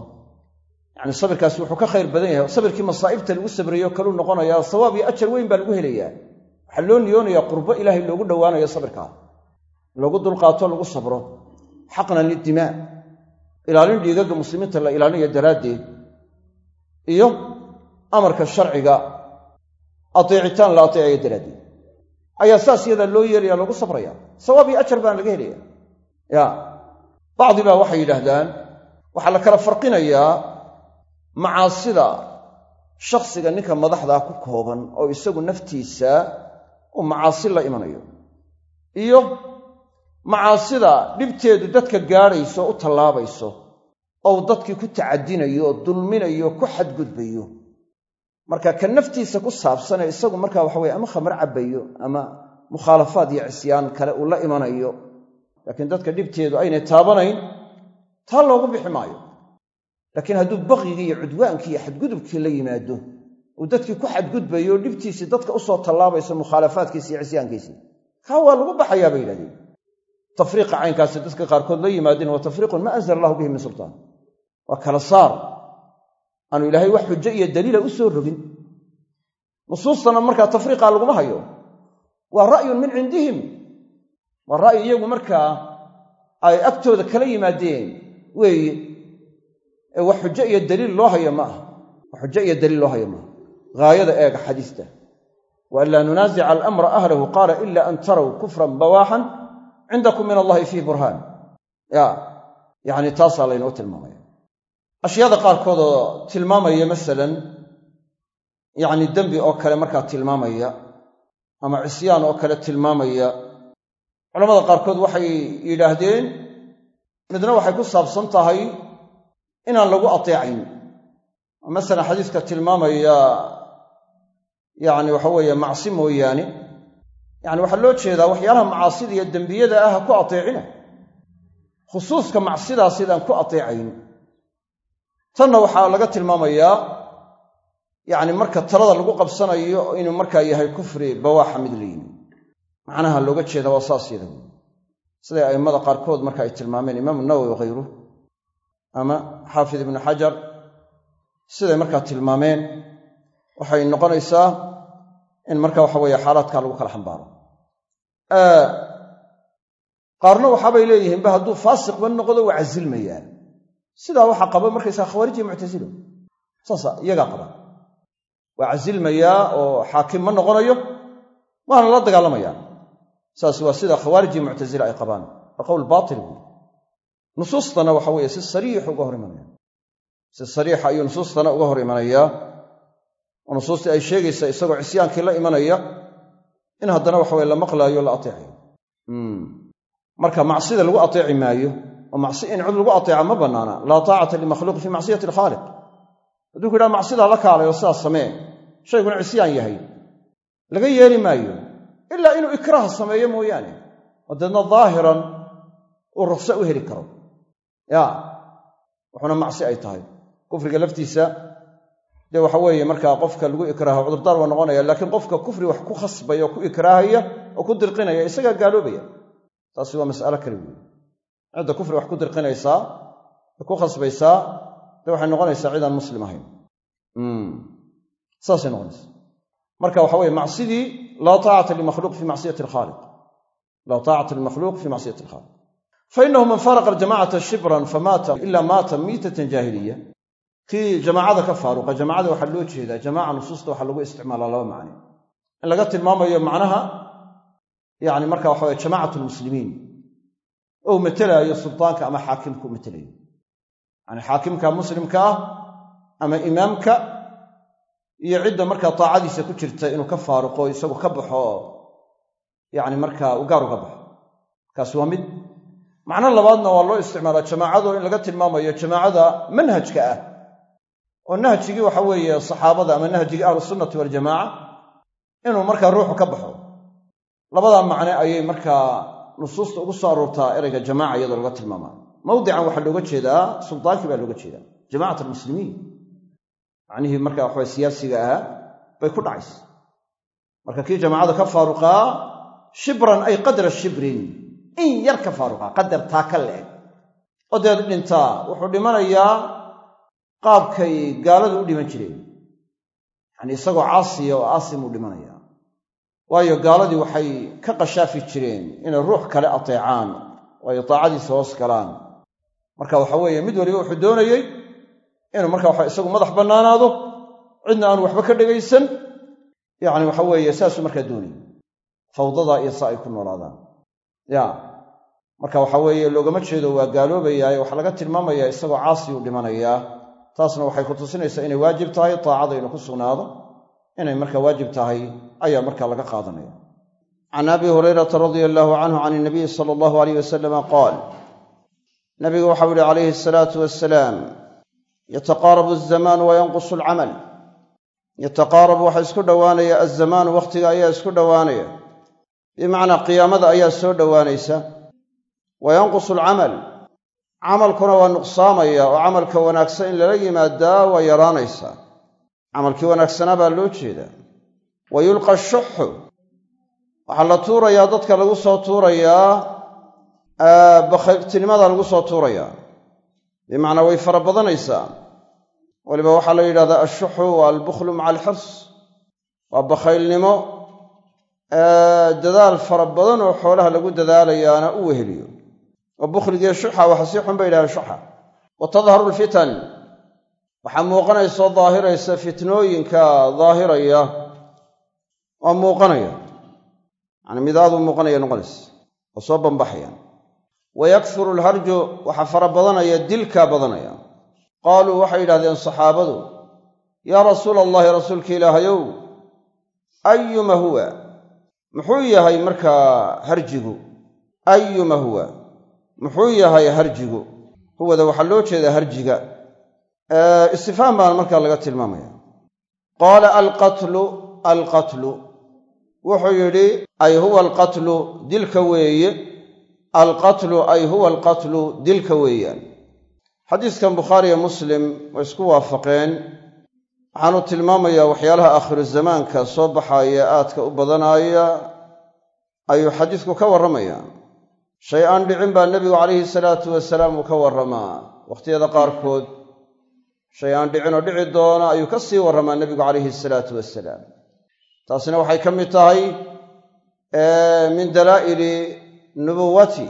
Yacni sabirkaasi wuxuu ka khayr badan yahay sabirkii masaa'ibta lagu sabrayo kaluu noqonayaa sawaab iyo ajar weyn baa lagu helayaa waxaa loo niyoonayaa qurbo ilaahay loogu dhowaanayo sabirkaa loogu dulqaato lagu sabro. Xaqnan lidimaa ilaalin dhiigagga muslimiinta la ilaalinayo daraaddeed. Iyo amarka sharciga ateecitaan la ateecayo daraaddeed. Ayaa saas yadaa loo yeelaya loogu sabraya. Sawaab iyo ajar baan laga helaya ya bacdi baa waxay yidhaahdaan waxaa la kala farqinayaa macaasida shakhsiga ninka madaxdaa ku kooban oo isagu naftiisa uu macaasi la imanayo. Iyo macaasida dhibteedu dadka gaadhayso u tallaabayso ou dadkii ku tacadinayo oo dulminayo ku xadgudbayo. Marka ka naftiisa ku saabsanee isagu marka waxa weye ama khamar cabbayo ama mukhaalafaad iyo cisyaan kale uu la imanayo laakiin dadka dhibteedu aynay taabanayn taa loogu bixi maayo. Laakiin hadduu baqyigii iyo cudwaankii iyo xadgudubkii la yimaado uu dadkii ku xadgudbayo dhibtiisii dadka u soo tallaabayso mukhaalafaadkiisi cisyaankiisii kaa waa lagu baxayaa bay yidhahdeen. Tafriiqa caynkaasi dadka qaarkood la yimaadeen waa tafriiqun ma anzala allahu bihi min sultaan. Waa kala saar. Aanu ilaahay wax xujo iyo daliila u rogin. Nusuustana markaa tafriiqa laguma hayo. Waa ra'yun min cindihim. Waa ra'yi iyagu markaa ay agtooda kala yimaadeen. Weeye ee wax xujo iyo daliil loo hayo ma aha. Wax xujo iyo daliil loo hayo maaha haayada eega xadiista. Wa an nunaasica alamra ahlahu qaala ila an taraw kufran bawaaxan cindakum min allahi fiih burhaan. Ya yacni taasaa laynoo tilmaamaya. Ashyaada qaarkood oo tilmaamaya masalan yacni dembi oo kale markaa tilmaamaya ama cisyaan oo kale tilmaamaya culamada qaarkood waxay yidhaahdeen midna waxay ku saabsan tahay inaan lagu ateecayn. Masalan xadiiska tilmaamaya yacni waxa weeye macsi mooyaane. Yacni waxaa loo jeedaa waxyaalaha macaasida iyo dembiyada ah ha ku ateecina. Khusuuska macsidaas idaan ku ateecayn tanna waxaa laga tilmaamayaa yacni marka talada lagu qabsanayo inuu markaa yahay kufri bawaaxa mid la yimi macnaha looga jeeda waa saas yada. Wey siday a'immada qaarkood marka ay tilmaameen imaamu nawowi wakhayruh ama xaafid ibnu xajar siday markaa tilmaameen waxay noqonaysaa in marka waxa weeye xaalaadkaa lagu kala xambaaro. Qaarna waxaabay leeyihiinba hadduu faasiqba noqdo waa casilmayaa sidaa waxaa qaba markaysaa khawaarijiyo muctasilo saasa iyagaa qaba. Waa casilmayaa oo xaakim ma noqonayo waana la dagaalamayaa. Saas waa sida khawaariji muctasila ay qabaan. Waa qowl baatil buui nusuustana waxa weeye si sariix uga hor imanaya. Si sariixa ayuu nusuustana uga hor imanayaa oo nusuustii ay sheegaysaa isagoo cisyaankii la imanaya in haddana waxa weye la maqlaayo la ateecayo. Marka macsida lagu ateeci maayo oo macsi in cid lagu ateeca ma bannaana. Laa taacata limakhluuqi fii macsiyati alkhaaliq. Hadduu ku yidhaha macsidaa la kaalay oo sidaas samee. Shayguna cisyaan yahay. Laga yeeli maayo. Ilaa inuu ikraah sameeyo mooyaane. Oo deedna daahiran uu rukhso u heli karo. Ya wuxuna macsi ay tahay. Kufriga laftiisa dee waxa weeye markaa qofka lagu ikraaho cudurdaar waa noqonaya laakiin qofka kufri wax ku khasbaya oo ku ikraahaya oo ku dirqinaya isagaa gaaloobaya taasi waa mas'alo kale weeye cidda kufri wax ku dirqinaysaa ku khasbaysaa dee waxay noqonaysaa cidaan muslim ahayn. Saasay noqonaysa marka waxa weye macsidii laa taacata limakhluuq fi macsiyati alkhaaliq. Laa taacata limakhluuq fi macsiyati alkhaaliq. Fainahu man faraqa aljamacata shibran famaata ila maata miitatan jaahiliya kii jamaacada ka faaruqa jamaacada waxaa loo jeedaa jamaaca nusuusta waxaa lagu isticmaalaa laba macne in laga tilmaamayo macnaha yani marka waxa weye jamacat lmuslimiin. Ou matalaayo sultaanka ama xaakimka u matelayo yani xaakimka muslimka ah ama imaamka iyo cidda markaa taacadiisa ku jirta inuu ka faaruqo isagu ka baxo yani markaa u gaar uga baxo. Kaasi waa mid. Macno labaadna waa loo isticmaalaa jamaacado in laga tilmaamayo jamaacada manhajka ah oo nahjigii waxa weeye saxaabada ama nahjigii ahlusunnati waljamaaca inuu markaa ruuxu ka baxo. Labadaa macne ayay markaa nusuusta ugu soo aroortaa erayga jamaaca iyadoo laga tilmaamaa. Mawdican waxaa looga jeedaa sultaankii baa looga jeedaa jamacat almuslimiin macnihii marka waxawe siyaasiga ahaa bay ku dhacaysa. Marka kii jamaacada ka faaruqaa shibran ay qadra shibrin in yar ka faaruqaa qadar taa ka leeg oo deed dhintaa wuxuu dhimanayaa qaabkay gaaladu u dhiman jireen. Yacanii isagoo caasiya oo aasim uu dhimanaya. Waayo gaaladii waxay ka qashaafi jireen inay ruux kale ateecaan oo ay taacadiisa hoos galaan. Marka waxa weeye mid waliba wuxuu doonayey inuu marka waxa isagu madax bannaanaado cidna aanu waxba ka dhegaysan yacni waxa weeye saasuu markaa doonayay fawdadaa iyo saa ay ku noolaadaan. Ya marka waxa weeye loogama jeedo waa gaaloobayaaye waxaa laga tilmaamayaa isagoo caasi uu dhimanayaa taasna waxay ku tusinaysaa inay waajib tahay taacada inuu ku sugnaado inay marka waajib tahay ayaa marka laga qaadanaya. Can abi hurayrata radia allaahu canhu can inabiyi sala allahu alayh wasalama qaal nabigu waxau yihi calayhi asalaatu wasalaam yataqaarabu azamaanu wa yanqusu alcamal. Yataqaarabu waxaa isku dhowaanaya azamaanu wakhtiga ayaa isku dhowaanaya. Bimacnaa qiyaamada ayaa soo dhowaanaysa. Wa yanqusu alcamal camalkuna waa nuqsaamaya oo camalka wanaagsan in lala yimaadaa waa yaraanaysaa camalkii wanaagsanaa baa loo jeedaa. Wa yulqa shuxu. Waxaa la tuurayaa dadka lagu soo tuurayaa bakhayltinimada lagu soo tuurayaa. Bimacnaa way fara badanaysaa waliba waxaa la yidhahdaa ashuxu waa albukhlu maca alxirs. Waa bakhaylnimo. Dadaal fara badan oo xoolaha lagu dadaalayaana u weheliyo oo bukhligii shuxa waxa si xun bay yidhahdeen shuxa. Wa tadharu alfitan waxaa muuqanaysoo daahiraysa fitnooyinka daahiraya. Oo muuqanaya. Yani midaaduu muuqanaya noqonaysa oo soo bambaxayaan wa yaksuru alharju waxaa fara badanaya dilkaa badanaya. Qaaluu waxay yidhahdeen saxaabadu yaa rasuula allahi rasuulka ilaahayow ayuma huwa? Muxuu yahay markaa harjigu? Ayuma huwa muxuu yahay harjigu? Huwada waxaa loo jeedaa harjiga. Istifhaam baan markaa laga tilmaamaya. Qaala alqatlu alqatlu. Wuxuu yidhi ay huwa alqatlu dilka weeye. Alqatlu ay huwa alqatlu dilka weeyaan. Xadiiskan bukhaariyo muslim way isku waafaqeen. Waxaanu tilmaamayaa waxyaalaha aakhiru zamaanka soo baxaaya aadka u badanaaya ayuu xadiisku ka warramayaa shay aan dhicin baa nebigu calayhi salaatu wasalaam uu ka warramaa. Wakhtiyada qaarkood shay aan dhicin oo dhici doona ayuu ka sii warramaa nebigu calayhi salaatu wasalaam taasina waxay ka mid tahay min dalaa'ili nubuwati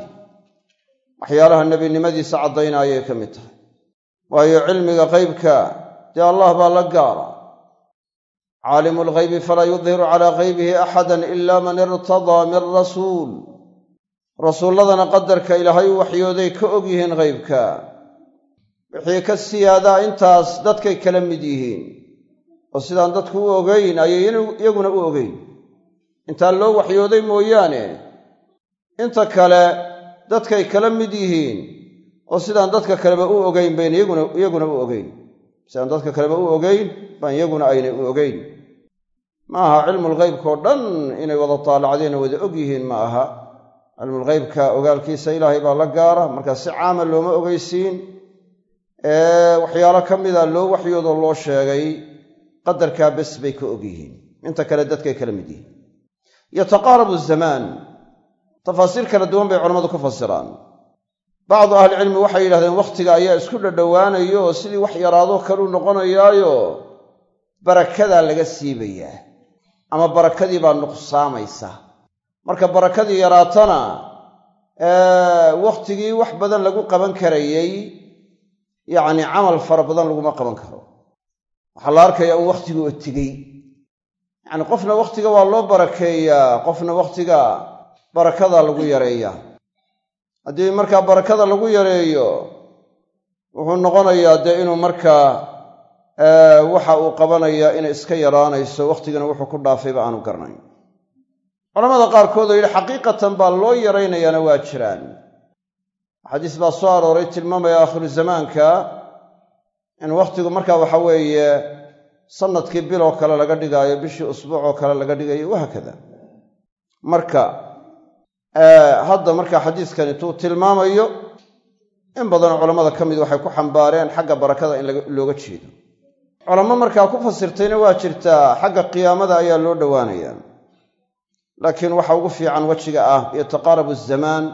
waxyaalaha nebinimadiisa caddaynayay ka mid tahay. Waayo cilmiga qaybka dee allah baa la gaara. Caalimu lghaybi falaa yudhiru calaa haybihi axadan ila man irtadaa min rasuul rasuulladana qadarka ilaahay u waxyooday ka og yihiin ghaybka wixii ka siyaadaa intaas dadkay kala mid yihiin. Oo sidaan dadku u ogayn ayay iyaguna u ogeyn. Intaan loo waxyooday mooyaane inta kale dadkay kala mid yihiin. Oo sidaan dadka kaleba u ogeyn bayn iyaguna u ogeyn. Sidaan dadka kaleba u ogeyn baan iyaguna aynay u ogeyn. Ma aha cilmulghaybkao dhan inay wada taalacdeen wada og yihiin ma aha cilmulghaybka ogaalkiisa ilaahay baa la gaara. Markaa si caama looma ogeysiin waxyaalo ka mida loo waxyoodoo loo sheegay qadarkaa bes bay ka og yihiin inta kale dadkay kala mid yihiin. Yataqaarabu zamaan. Tafaasiir kala duwan bay culammadu ka fasiraan. Bacdu ahlicilmi waxay yidhahdeen wakhtiga ayaa isku dhadhowaanayo sidii wax yaraadoo kaleu noqonayaayo barakadaa laga siibayaa. Ama barakadii baa nuqsaamaysa marka barakadii yaraatana wakhtigii wax badan lagu qaban karayey yacni camal fara badan laguma qaban karo. Waxaa la arkayaa un wakhtigii oo tegey yacni qofna wakhtiga waa loo barakeeyaa qofna wakhtiga barakada lagu yareeyaa haddii markaa barakada lagu yareeyo wuxuu noqonayaa dee inuu markaa waxa uu qabanayaa inay iska yaraanayso wakhtigana wuxuu ku dhaafayba aanu garanayn culamada qaarkood oo yidhi xaqiiqatan baa loo yaraynayaana waa jiraan. Xadiis baa soo arooray tilmaamaya aakhiru zamaanka in wakhtigu markaa waxa weeye sannadkii bil oo kale laga dhigaayo bishii usbuuc oo kale laga dhigayo wahaakada marka hadda markaa xadiiskan intuu tilmaamayo in badanoo culammada ka mid waxay ku xambaareen xagga barakada in looga jeedo. Culamo markaa ku fasirtayna waa jirtaa xagga qiyaamada ayaa loo dhowaanayaa laakiin waxa ugu fiican wejiga ah yotaqaarabu zamaan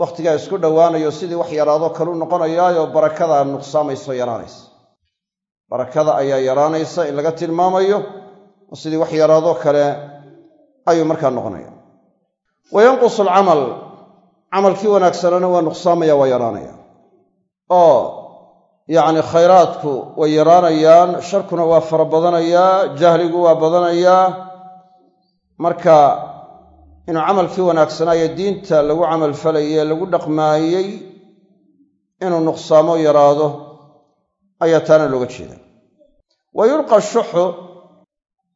wakhtigaa isku dhowaanayo sidii wax yaraadoo kaleu noqonayaayo barakadaa nuqsaamayso yaraanaysa. Barakada ayaa yaraanaysa in laga tilmaamayo sidii wax yaraadoo kale ayuu markaa noqonaya. Wa yanqusu alcamal camalkii wanaagsanaana waa nuqsaamaya waa yaraanaya. Oo yacni khayraadku way yaraanayaan sharkuna waa fara badanayaa jahligu waa badanayaa. Marka inuu camalkii wanaagsanaayo diinta lagu camalfalaye lagu dhaqmaayey inuu nuqsaamo yaraado ayaa taana looga jeeda wa yulqa shuxu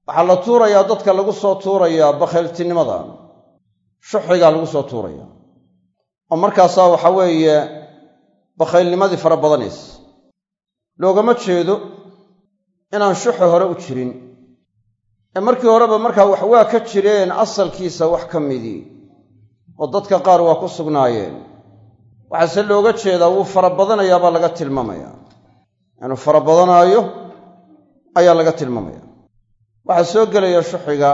waxaa la tuurayaa dadka lagu soo tuurayaa bakhayltinimada shuxigaa lagu soo tuuraya. Oo markaasaa waxa weeye bakhaylnimadii fara badanaysa. Loogama jeedo inaan shuxi hore u jirin ee markii horeba markaa wax waa ka jireen asalkiisa wax ka midii. Oo dadka qaar waa ku sugnaayeen. Waxaase looga jeedaa wuu fara badanayaabaa laga tilmaamaya. Inuu fara badanaayo ayaa laga tilmaamaya. Waxaa soo gelaya shuxiga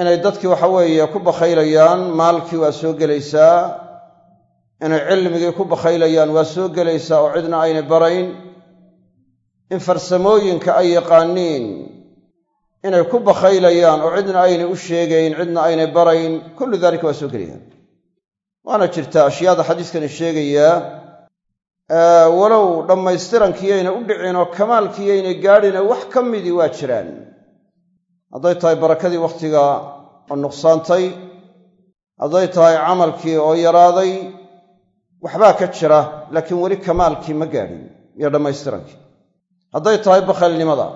inay dadkii waxa weeye ku bakhaylayaan maalkii waa soo gelaysaa. Inay cilmigii ku bakhaylayaan waa soo gelaysaa. Oo cidna aynay barayn. In farsamooyinka ay yaqaaniin inay ku bakhaylayaan oo cidna aynay u sheegayn cidna aynay barayn kullu daalika waa soo gelayaan waana jirtaa ashyaada xadiiskani sheegayaa walow dhammaystirankiiyayna u dhicin oo kamaalkiiyaynay gaadhine wax ka midii waa jiraan. Hadday tahay barakadii wakhtiga oo nuqsaantay hadday tahay camalkii oo yaraaday waxbaa ka jira laakiin weli kamaalkii ma gaadhin iyo dhammaystirankii hadday tahay bakhaylnimada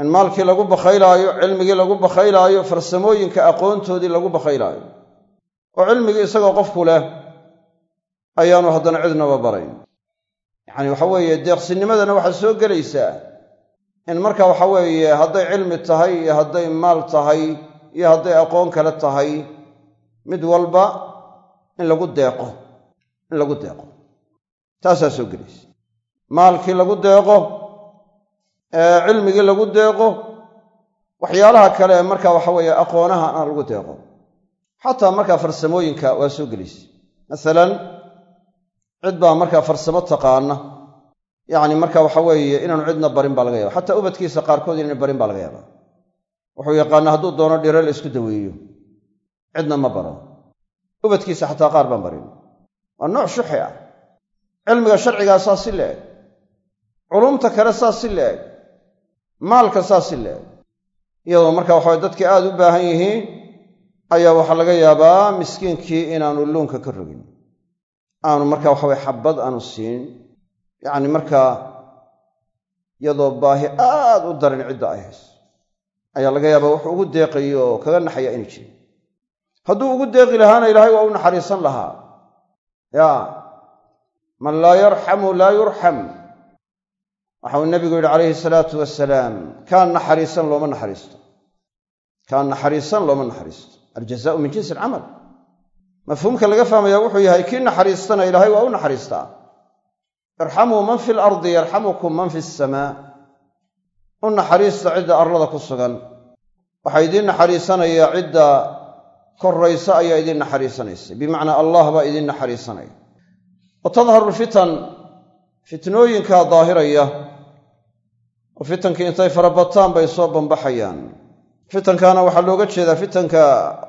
in maalkii lagu bakhaylaayo cilmigii lagu bakhaylaayo farsamooyinka aqoontoodii lagu bakhaylaayo. Oo cilmigii isagoo qofku leh ayaanu haddana cidnaba barayn. Yacani waxa weeye deeqsinimadana waxaa soo gelaysaa. In marka waxa weeye hadday cilmi tahay iyo hadday maal tahay iyo hadday aqoon kale tahay mid walba in lagu deeqo in lagu deeqo. Taasaa soo gelaysa. Maalkii lagu deeqo cilmigii lagu deeqo waxyaalaha kale marka waxa weeye aqoonaha aan lagu deeqo. Xataa markaa farsamooyinka waa soo gelaysa masalan cid baa markaa farsamo taqaana. Yacni marka waxa weeye inaanu cidna barin baa laga yaaba xataa ubadkiisa qaarkood inayna barin baa laga yaaba wuxuu yaqaana hadduu doono dhiro la isku daweeyo cidna ma baro. Ubadkiisa xataa qaar baan barin. Waa nooc shuxi ah. Cilmiga sharcigaa saas si la-eg culumta kale saas si la-eg maalka saas si la-eg iyadoo marka waxaway dadkii aada u baahan yihiin ayaa waxaa laga yaabaa miskiinkii inaanu luunka ka rogin. Aanu marka waxaway xabad aanu siin. Yacni markaa iyadoo baahi aad u daran cidda ay hayso ayaa laga yaabaa wuxuu ugu deeqayo oo kaga naxaya inay jirin. Hadduu ugu deeqi lahaana ilaahay waa u naxariisan lahaa. Yaa man laa yarxamu laa yurxam waxauu nebigu yidhi calayhi salaatu wasalaam kaan naxariisan looma naxariisto. Kaan naxariisan looma naxariisto. Aljazaau min jinsi alcamal. Mafhuumka laga fahmaya wuxuu yahay kii naxariistana ilaahay waa u naxariistaa. Irxamuu man fi lardi yarxamukum man fi asamaa u naxariista cidda arlada ku sugan. Waxaa idiin naxariisanaya cidda koraysa ayaa idiin naxariisanaysa bimacnaa allah baa idiin naxariisanaya. Wa tadharu lfitan fitnooyinkaa daahiraya oo fitankii intay farabataan bay soo bambaxayaan. Fitankaana waxaa looga jeedaa fitanka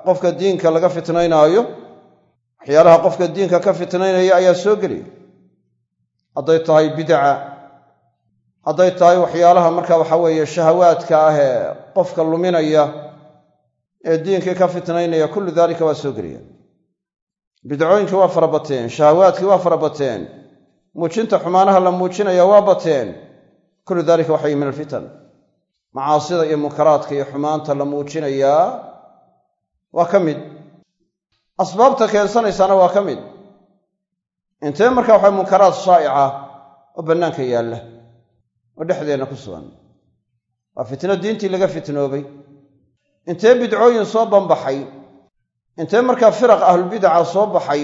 qofka diinka laga fitnaynaayo. Waxyaalaha qofka diinka ka fitnaynaya ayaa soo gelaya hadday tahay bidaca. Hadday tahay waxyaalaha marka waxa weeye shahawaadka ah ee qofka luminaya ee diinkii ka fitnaynaya kullu daalika waa soo gelaya bidcooyinkii waa fara bateen shahawaadkii waa fara bateen. Muujinta xumaanaha la muujinaya waa bateen kullu daalika waxay min alfitan. Macaasida iyo munkaraadka iyo xumaanta la muujinayaa waa ka mid. Asbaabta keensanaysaana waa ka mid. Intee marka waxa munkaraad shaa'ica oo bannaanka yaalla oo dhexdeenna ku sugan. Waa fitno diintii laga fitnoobay. Intee bidcooyin soo banbaxay intee markaa firaq ahlulbidaca soo baxay?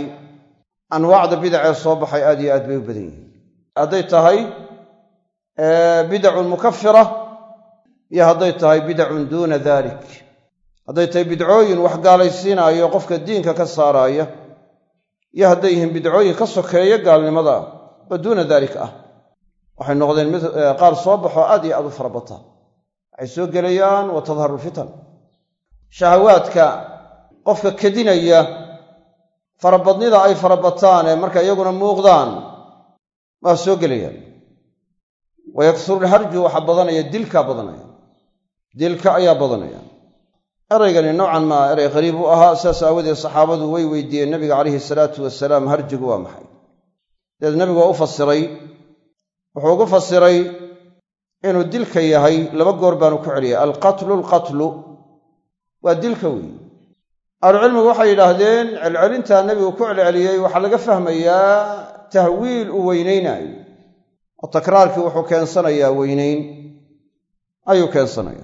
Anwaacda bidacee soo baxay aad iyo aad bay u badan yihiin. Hadday tahay bidacun mukafira iyo hadday tahay bidacun duuna dalik hadday tahay bidcooyin wax gaalaysiinaayo qofka diinka ka saaraaya iyo hadday yihiin bidcooyin ka sokeeya gaalnimada oo duuna dalik ah. Waxay noqdeen qaar soo baxoo aad iyo aad u fara bata waxay soo gelayaan wa tadharu lfitan shahawaadka qofka kadinaya farabadnida ay farabataan ee marka iyaguna muuqdaan waa soo gelayaan wa yaksuru lharju waxaa badanaya dilkaa badanaya dilka ayaa badanaya eraygani nowcan maa erey qariib u ahaa sidaas aawadeed saxaabadu way weydiiyeen nabiga calayhi salaatu wasalaam harjigu waa maxay dabeed nabigu waa u fasiray wuxuu ugu fasiray inuu dilka yahay laba goor baanu ku celiyay alqatlu alqatlu waa dilka weeye ahlucilmigu waxay yidhaahdeen celcelintaa nebigu ku celceliyey waxaa laga fahmayaa tahwiil uu weynaynaayo oo wuxuu keensanayaa weynayn ayuu keensanaya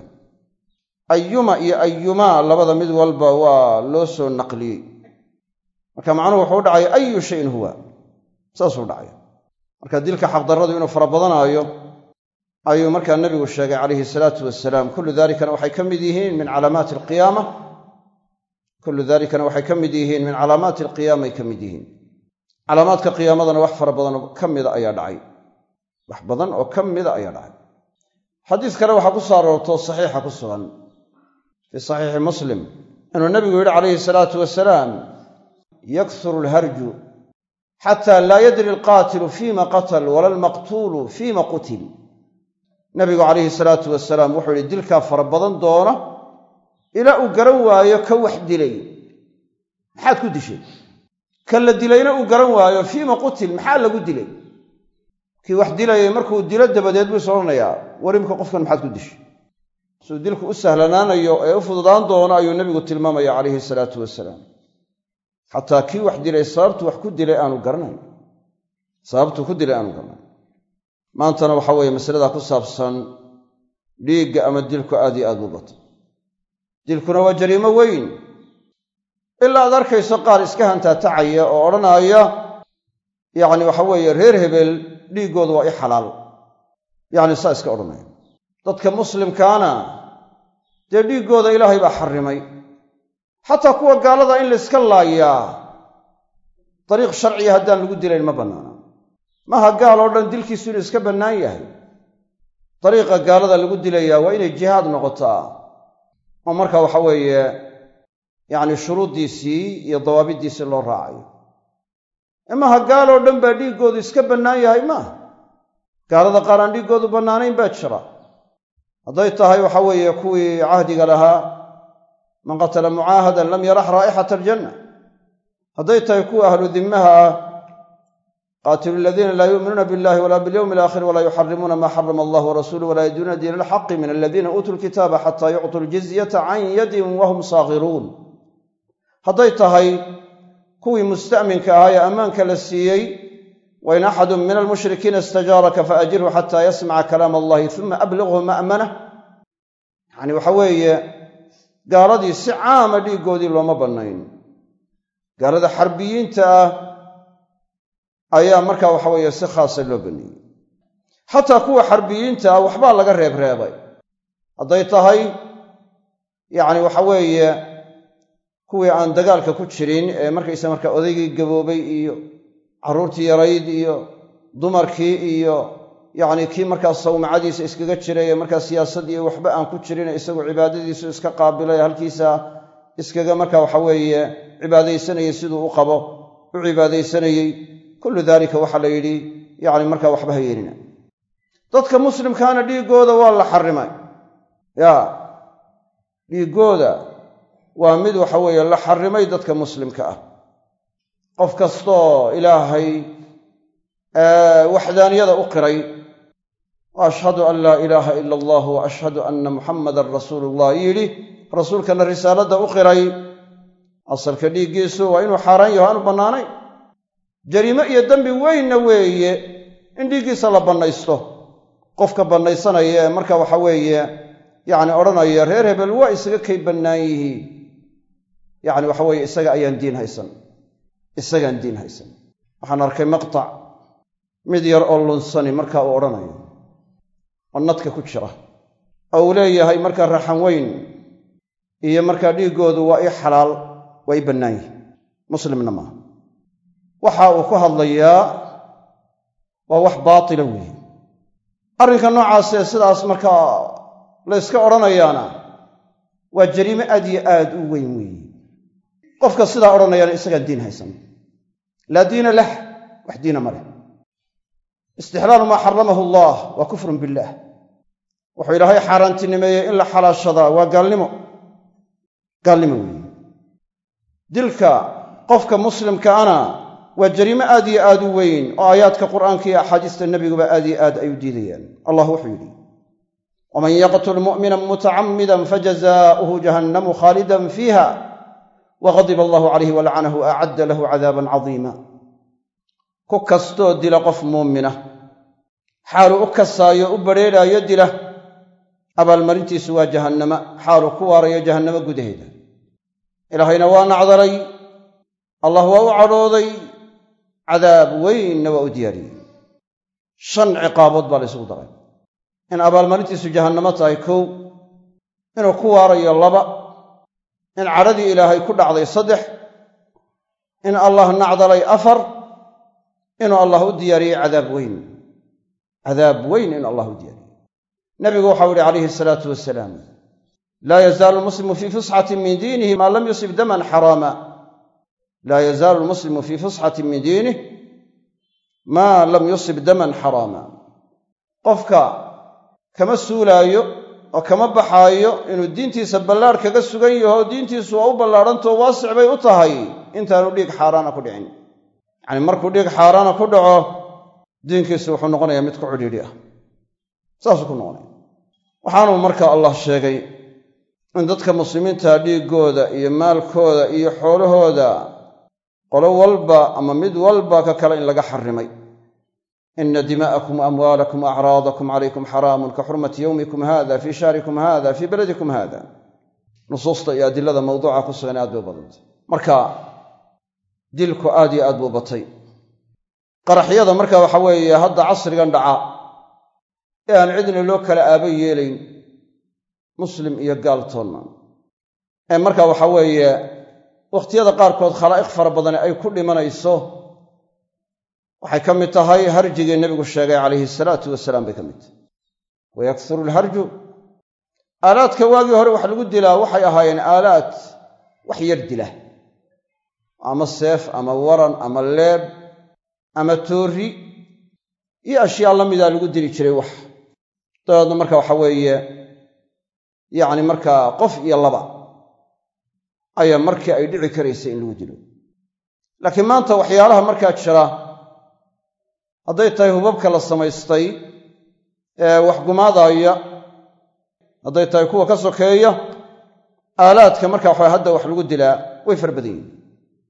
ayuma iyo ayumaa labada mid walba waa loo soo naqliyey. Marka macnuhu wuxuu dhacaya ayu shayin huwa. Saasuu dhacaya marka dilka xaqdarradu inuu fara badanaayo ayuu markaa nebigu sheegay calayhi salaatu wasalaam kullu dalikana waxay ka mid yihiin min calaamaati alqiyaama. Kullu dalikana waxay ka mid yihiin min calaamaati alqiyaamay ka mid yihiin. Calaamaadka qiyaamadana wax fara badan ka mida ayaa dhacay wax badan oo ka mida ayaa dhacay xadiis kale waxaa ku soo aroorto saxiixa ku sugan fii saxiixi muslim inuu nebigu yidhi calayhi salaatu wasalaam yaksuru alharju xataa laa yadri alqaatilu fiima qatal wala almaqtuulu fiima qutil. Nabigu calayhi salaatu wasalaam wuxuu yidhi dilkaa fara badan doona ilaa uu garan waayo ka wax dilay. Maxaad ku dishay ka la dilayna uu garan waayo fiima qutil maxaa lagu dilay kii wax dilayay markuu dilo dabadeed buu is odhanayaa warimka qofkan maxaad ku dishay siduu dilku u sahlanaanayo ee u fududaan doono ayuu nebigu tilmaamaya calayhi salaatu wasalaam xataa kii wax dilay sababtu wax ku dilay aanu garanayn. Sababtuu ku dilay aanu garanayn. Maantana waxa weeye masaladaa ku saabsan dhiigga ama dilku aad iyo aad u bato dilkuna waa jariimo weyn. Ilaa aad arkayso qaar iska hantaatacaya oo odhanaya yacni waxa weeye reer hebel dhiiggooda waa i xalaal. Yacni saa iska odhanaya dadka muslimkaana dee dhiiggooda ilaahay baa xarrimay. Xataa kuwa gaalada in layska laayaa dariiq sharciya haddaan lagu dilayn ma bannaana. Maaha gaal oo dhan dilkiisu inuu iska bannaan yahay? Dariiqa gaalada lagu dilayaa waa inay jihaad noqotaa. Oo marka waxa weeye yacni shuruuddiisii iyo dawaabiddiisii loo raacayo imaha gaal oo dhan baa dhiiggoodu iska bannaan yahay maaha gaalada qaar aan dhiiggoodu bannaanayn baa jira. Hadday tahay waxa weeye kuwii cahdiga lahaa man qatala mucaahadan lam yarax raa'ixata aljanna. Hadday tahay kuwa ahlu dimmaha ah qaatilu aladiina laa yuuminuuna billahi wala bilyowmi alaakhir walaa yuxarimuuna maa xarama allah warasuuluh walaa yaduuna diina alxaqi min aladiina uutuu lkitaaba xataa yuctuu ljizyata can yadin wahum saakhiruun hadday tahay kuwii musta'minka ahaa ee ammaanka la siiyey wain axadun min almushrikiina istajaaraka faajirhu xataa yasmaca kalaam allahi uma abliqhu ma'manah yacni waxa weeye gaaladii si caama dhiiggoodii looma bannayn. Gaalada xarbiyiinta ah ayaa markaa waxa weeye si khaasa loo baneeyey xataa kuwa xarbiyiinta ah waxbaa laga reebreebay. Hadday tahay yacni waxa kuwii aan dagaalka ku jirin ee markaysa markaa odaygii gaboobay iyo carruurtii yarayd iyo dumarkii iyo yacni kii markaa sawmacadiisa iskaga jiray ee markaa siyaasad iyo waxba aan ku jirin isagu cibaadadiisu iska qaabilay halkiisa iskaga marka waxa weeye cibaadaysanayay siduu u qabo u cibaadaysanayey kullu daalika waxaa la yidhi yacni markaa waxba ha yeelina. Dadka muslimkaana dhiiggooda waa la xarimay ya dhiiggooda waa mid waxa weeye la xarimay dadka muslimka ah. Qof kastoo ilaahay waxdaaniyada u qiray wa ashhadu an laa ilaaha ila allah wa ashhadu anna muxammadan rasuulullah yidhi rasuulkana risaaladda u qiray asalka dhiiggiisu waa inuu xaaraan yaho aanu bannaanayn. Jariimo iyo dembi weynna weeye in dhiiggiisa la bannaysto. Qofka bannaysanaya marka waxa weeye yacni odhanaya reer hebel waa isaga kay bannaan yihiin yacni waxa weeye isaga ayaan diin haysan. Isagaan diin haysan. Waxaan arkay maqtac mid yar oo lunsani marka uu odhanayo. Oo nadka ku jira. Oo uu leeyahay markaa raxan weyn iyo markaa dhiiggoodu waa ii xalaal waa ii bannaan yihiin muslimna maaha waxa uu ku hadlayaa waa wax baatila weeye. Arrinka noocaasee sidaas markaa la yska odhanayaana waa jariime aad iyo aad u weyn weeye qofka sidaa odhanayaana isagaan diin haysan. Laa diina lah wax diina ma leh. Istixlaalu maa xaramahu allah waa kufrun billaah wuxuu ilaahay xaaraantinimeeyey in la xalaashadaa waa gaalnimo. Gaalnimo weeye. Dilka qofka muslimkaana waa jariimo aad iyo aad u weyn oo aayaadka qur'aanka iyo axaadiista nebiguba aad iyo aad ay diidayaan. Allah wuxuu yidhi waman yaqtul mu'mina mutacammidan fajazaa'uhu jahannamu khaalidan fiiha waqadiba allahu calayhi walacanahu acadda lahu cadaaban cadiima ku kastoo dila qof muumina xaaluu u kasaayo u badrheedhaayo dila. abaalmarintiisu waa jahannama xaaluu ku waarayo jahannamo gudaheeda. ilaahayna waa nacdalay allah waa u cadhooday cadaab weynna waa u diyaariyey. shan ciqaabood baa la ysugu daray. in abaalmarintiisu jahannamo tahay kow inuu ku waarayo laba in cadhadii ilaahay ku dhacday saddex in allah nacdalay afar inuu allah u diyaariyey cadaab weyn. Cadaab weyn inuu allah u diyaariyey nabigu waxau yihi calayhi asalaatu wasalaam laa yazaalu lmuslimu fii fusxatin min diinihi maa lam yusib daman xaraama. Laa yazaalu lmuslimu fii fusxatin min diinih maa lam yusib daman xaraama. Qofka kama suulaayo oo kama baxaayo inuu diintiisa ballaadh kaga sugan yaho diintiisu waa u ballaadhantoo waasic bay u tahay. Intaanu dhiig xaaraana ku dhicin. Yacni markuu dhiig xaaraana ku dhaco diinkiisu wuxuu noqonayaa mid ku cidhiidhi ah. Saasuu ku noqonaya. Waxaanuu marka allah sheegay in dadka muslimiinta dhiiggooda iyo maalkooda iyo xoolahooda qolo walba ama mid walba ka kale in laga xarimay ina dima'akum waamwaalakum waacraadakum calaykum xaraamun ka xurmati yowmikum hada fii shahrikum hada fii baladikum hada nusuusta iyo adilada mawduuca ku sugan aad bay u badantay marka dilku aad iyo aad buu batay qaraxyada marka waxa weeye hadda casrigan dhaca ee aan cidna loo kala aaba yeelayn muslim iyo gaaltoonna ee marka waxa weeye wakhtiyada qaarkood khalaa'iq fara badani ay ku dhimanayso waxay ka mid tahay harjigii nebigu sheegay calayhi salaatu wasalaam bay ka mid tahay. Wayaksuru alharju. Aalaadka waagii hore wax lagu dilaa waxay ahaayeen aalaad wax yar dila. Ama seef ama waran ama leeb ama toorri iyo ashyaa la midaa lagu dili jiray wax. Dabeedna marka waxa weeye yacni markaa qof iyo laba ayaa markii ay dhici karaysay in lagu dilo. Laakiin maanta waxyaalaha markaa jira hadday tahay hubabka la samaystay ee wax gumaadaaya hadday tahay kuwa ka sokeeya aalaadka marka waxa hadda wax lagu dilaa way fara badan yihiin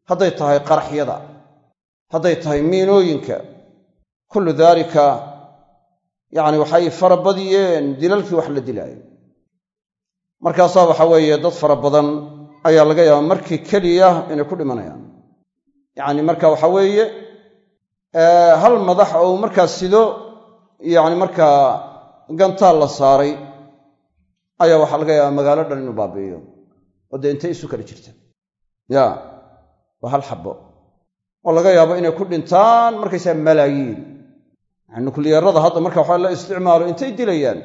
hadday tahay qaraxyada hadday tahay miinooyinka kullu daalika yacni waxay fara badiyeen dilalkii wax la dilaayo. Markaasaa waxa weeye dad fara badan ayaa laga yaabaa markii keliya inay ku dhimanayaan. Yacni marka waxa weeye hal madax oo uu markaa sido yacni markaa gantaal la saaray ayaa waxaa laga yaabaa magaalo dhan inuu baabi'iyo. Oo dee intay isu kala jirta ya waa hal xabbo. Oo laga yaabo inay ku dhintaan markaysaa malaayiin. Nukliyarada hadda marka waxa la isticmaalo intay dilayaan.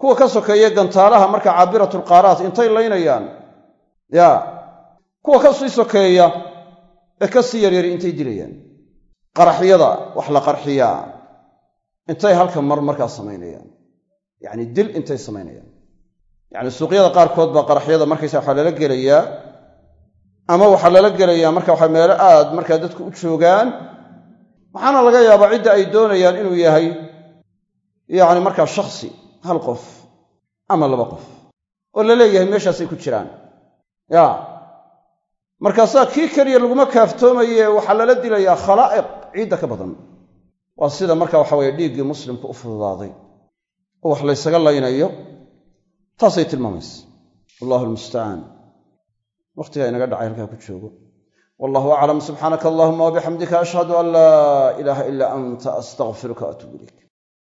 Kuwa ka sokeeya gantaalaha marka caabiratulqaaraat intay laynayaan. Ya kuwa ka sii sokeeya ee ka sii yaryari intay dilayaan qaraxyada wax la qarxiyaa intay halka mar markaa samaynayaan. Yacni dil intay samaynayaan. Yacni suuqyada qaarkood baa qaraxyada markaysa waxaa lala gelayaa ama waxaa lala gelayaa marka waxa meelo aad markaa dadku u joogaan. Waxaana laga yaabaa cidda ay doonayaan inuu yahay yacni markaa shakhsi hal qof ama laba qof oo la leeyahay meeshaasay ku jiraan. Ya markaasaa kii keliya laguma kaaftoomaye waxaa lala dilayaa khalaa'iq ciidda ka badan. Waa sida marka waxa weye dhiiggii muslimka u fududaaday oo wax laysaga laynayo taasay tilmaamaysa. Wallahu almustacaan wakhtigaa inaga dhacay halkaa ku joogo. Wallahu aclam subxaanaka allahuma wabixamdika ashhadu an laa ilaaha ilaa anta astaqfiruka atuub ilayk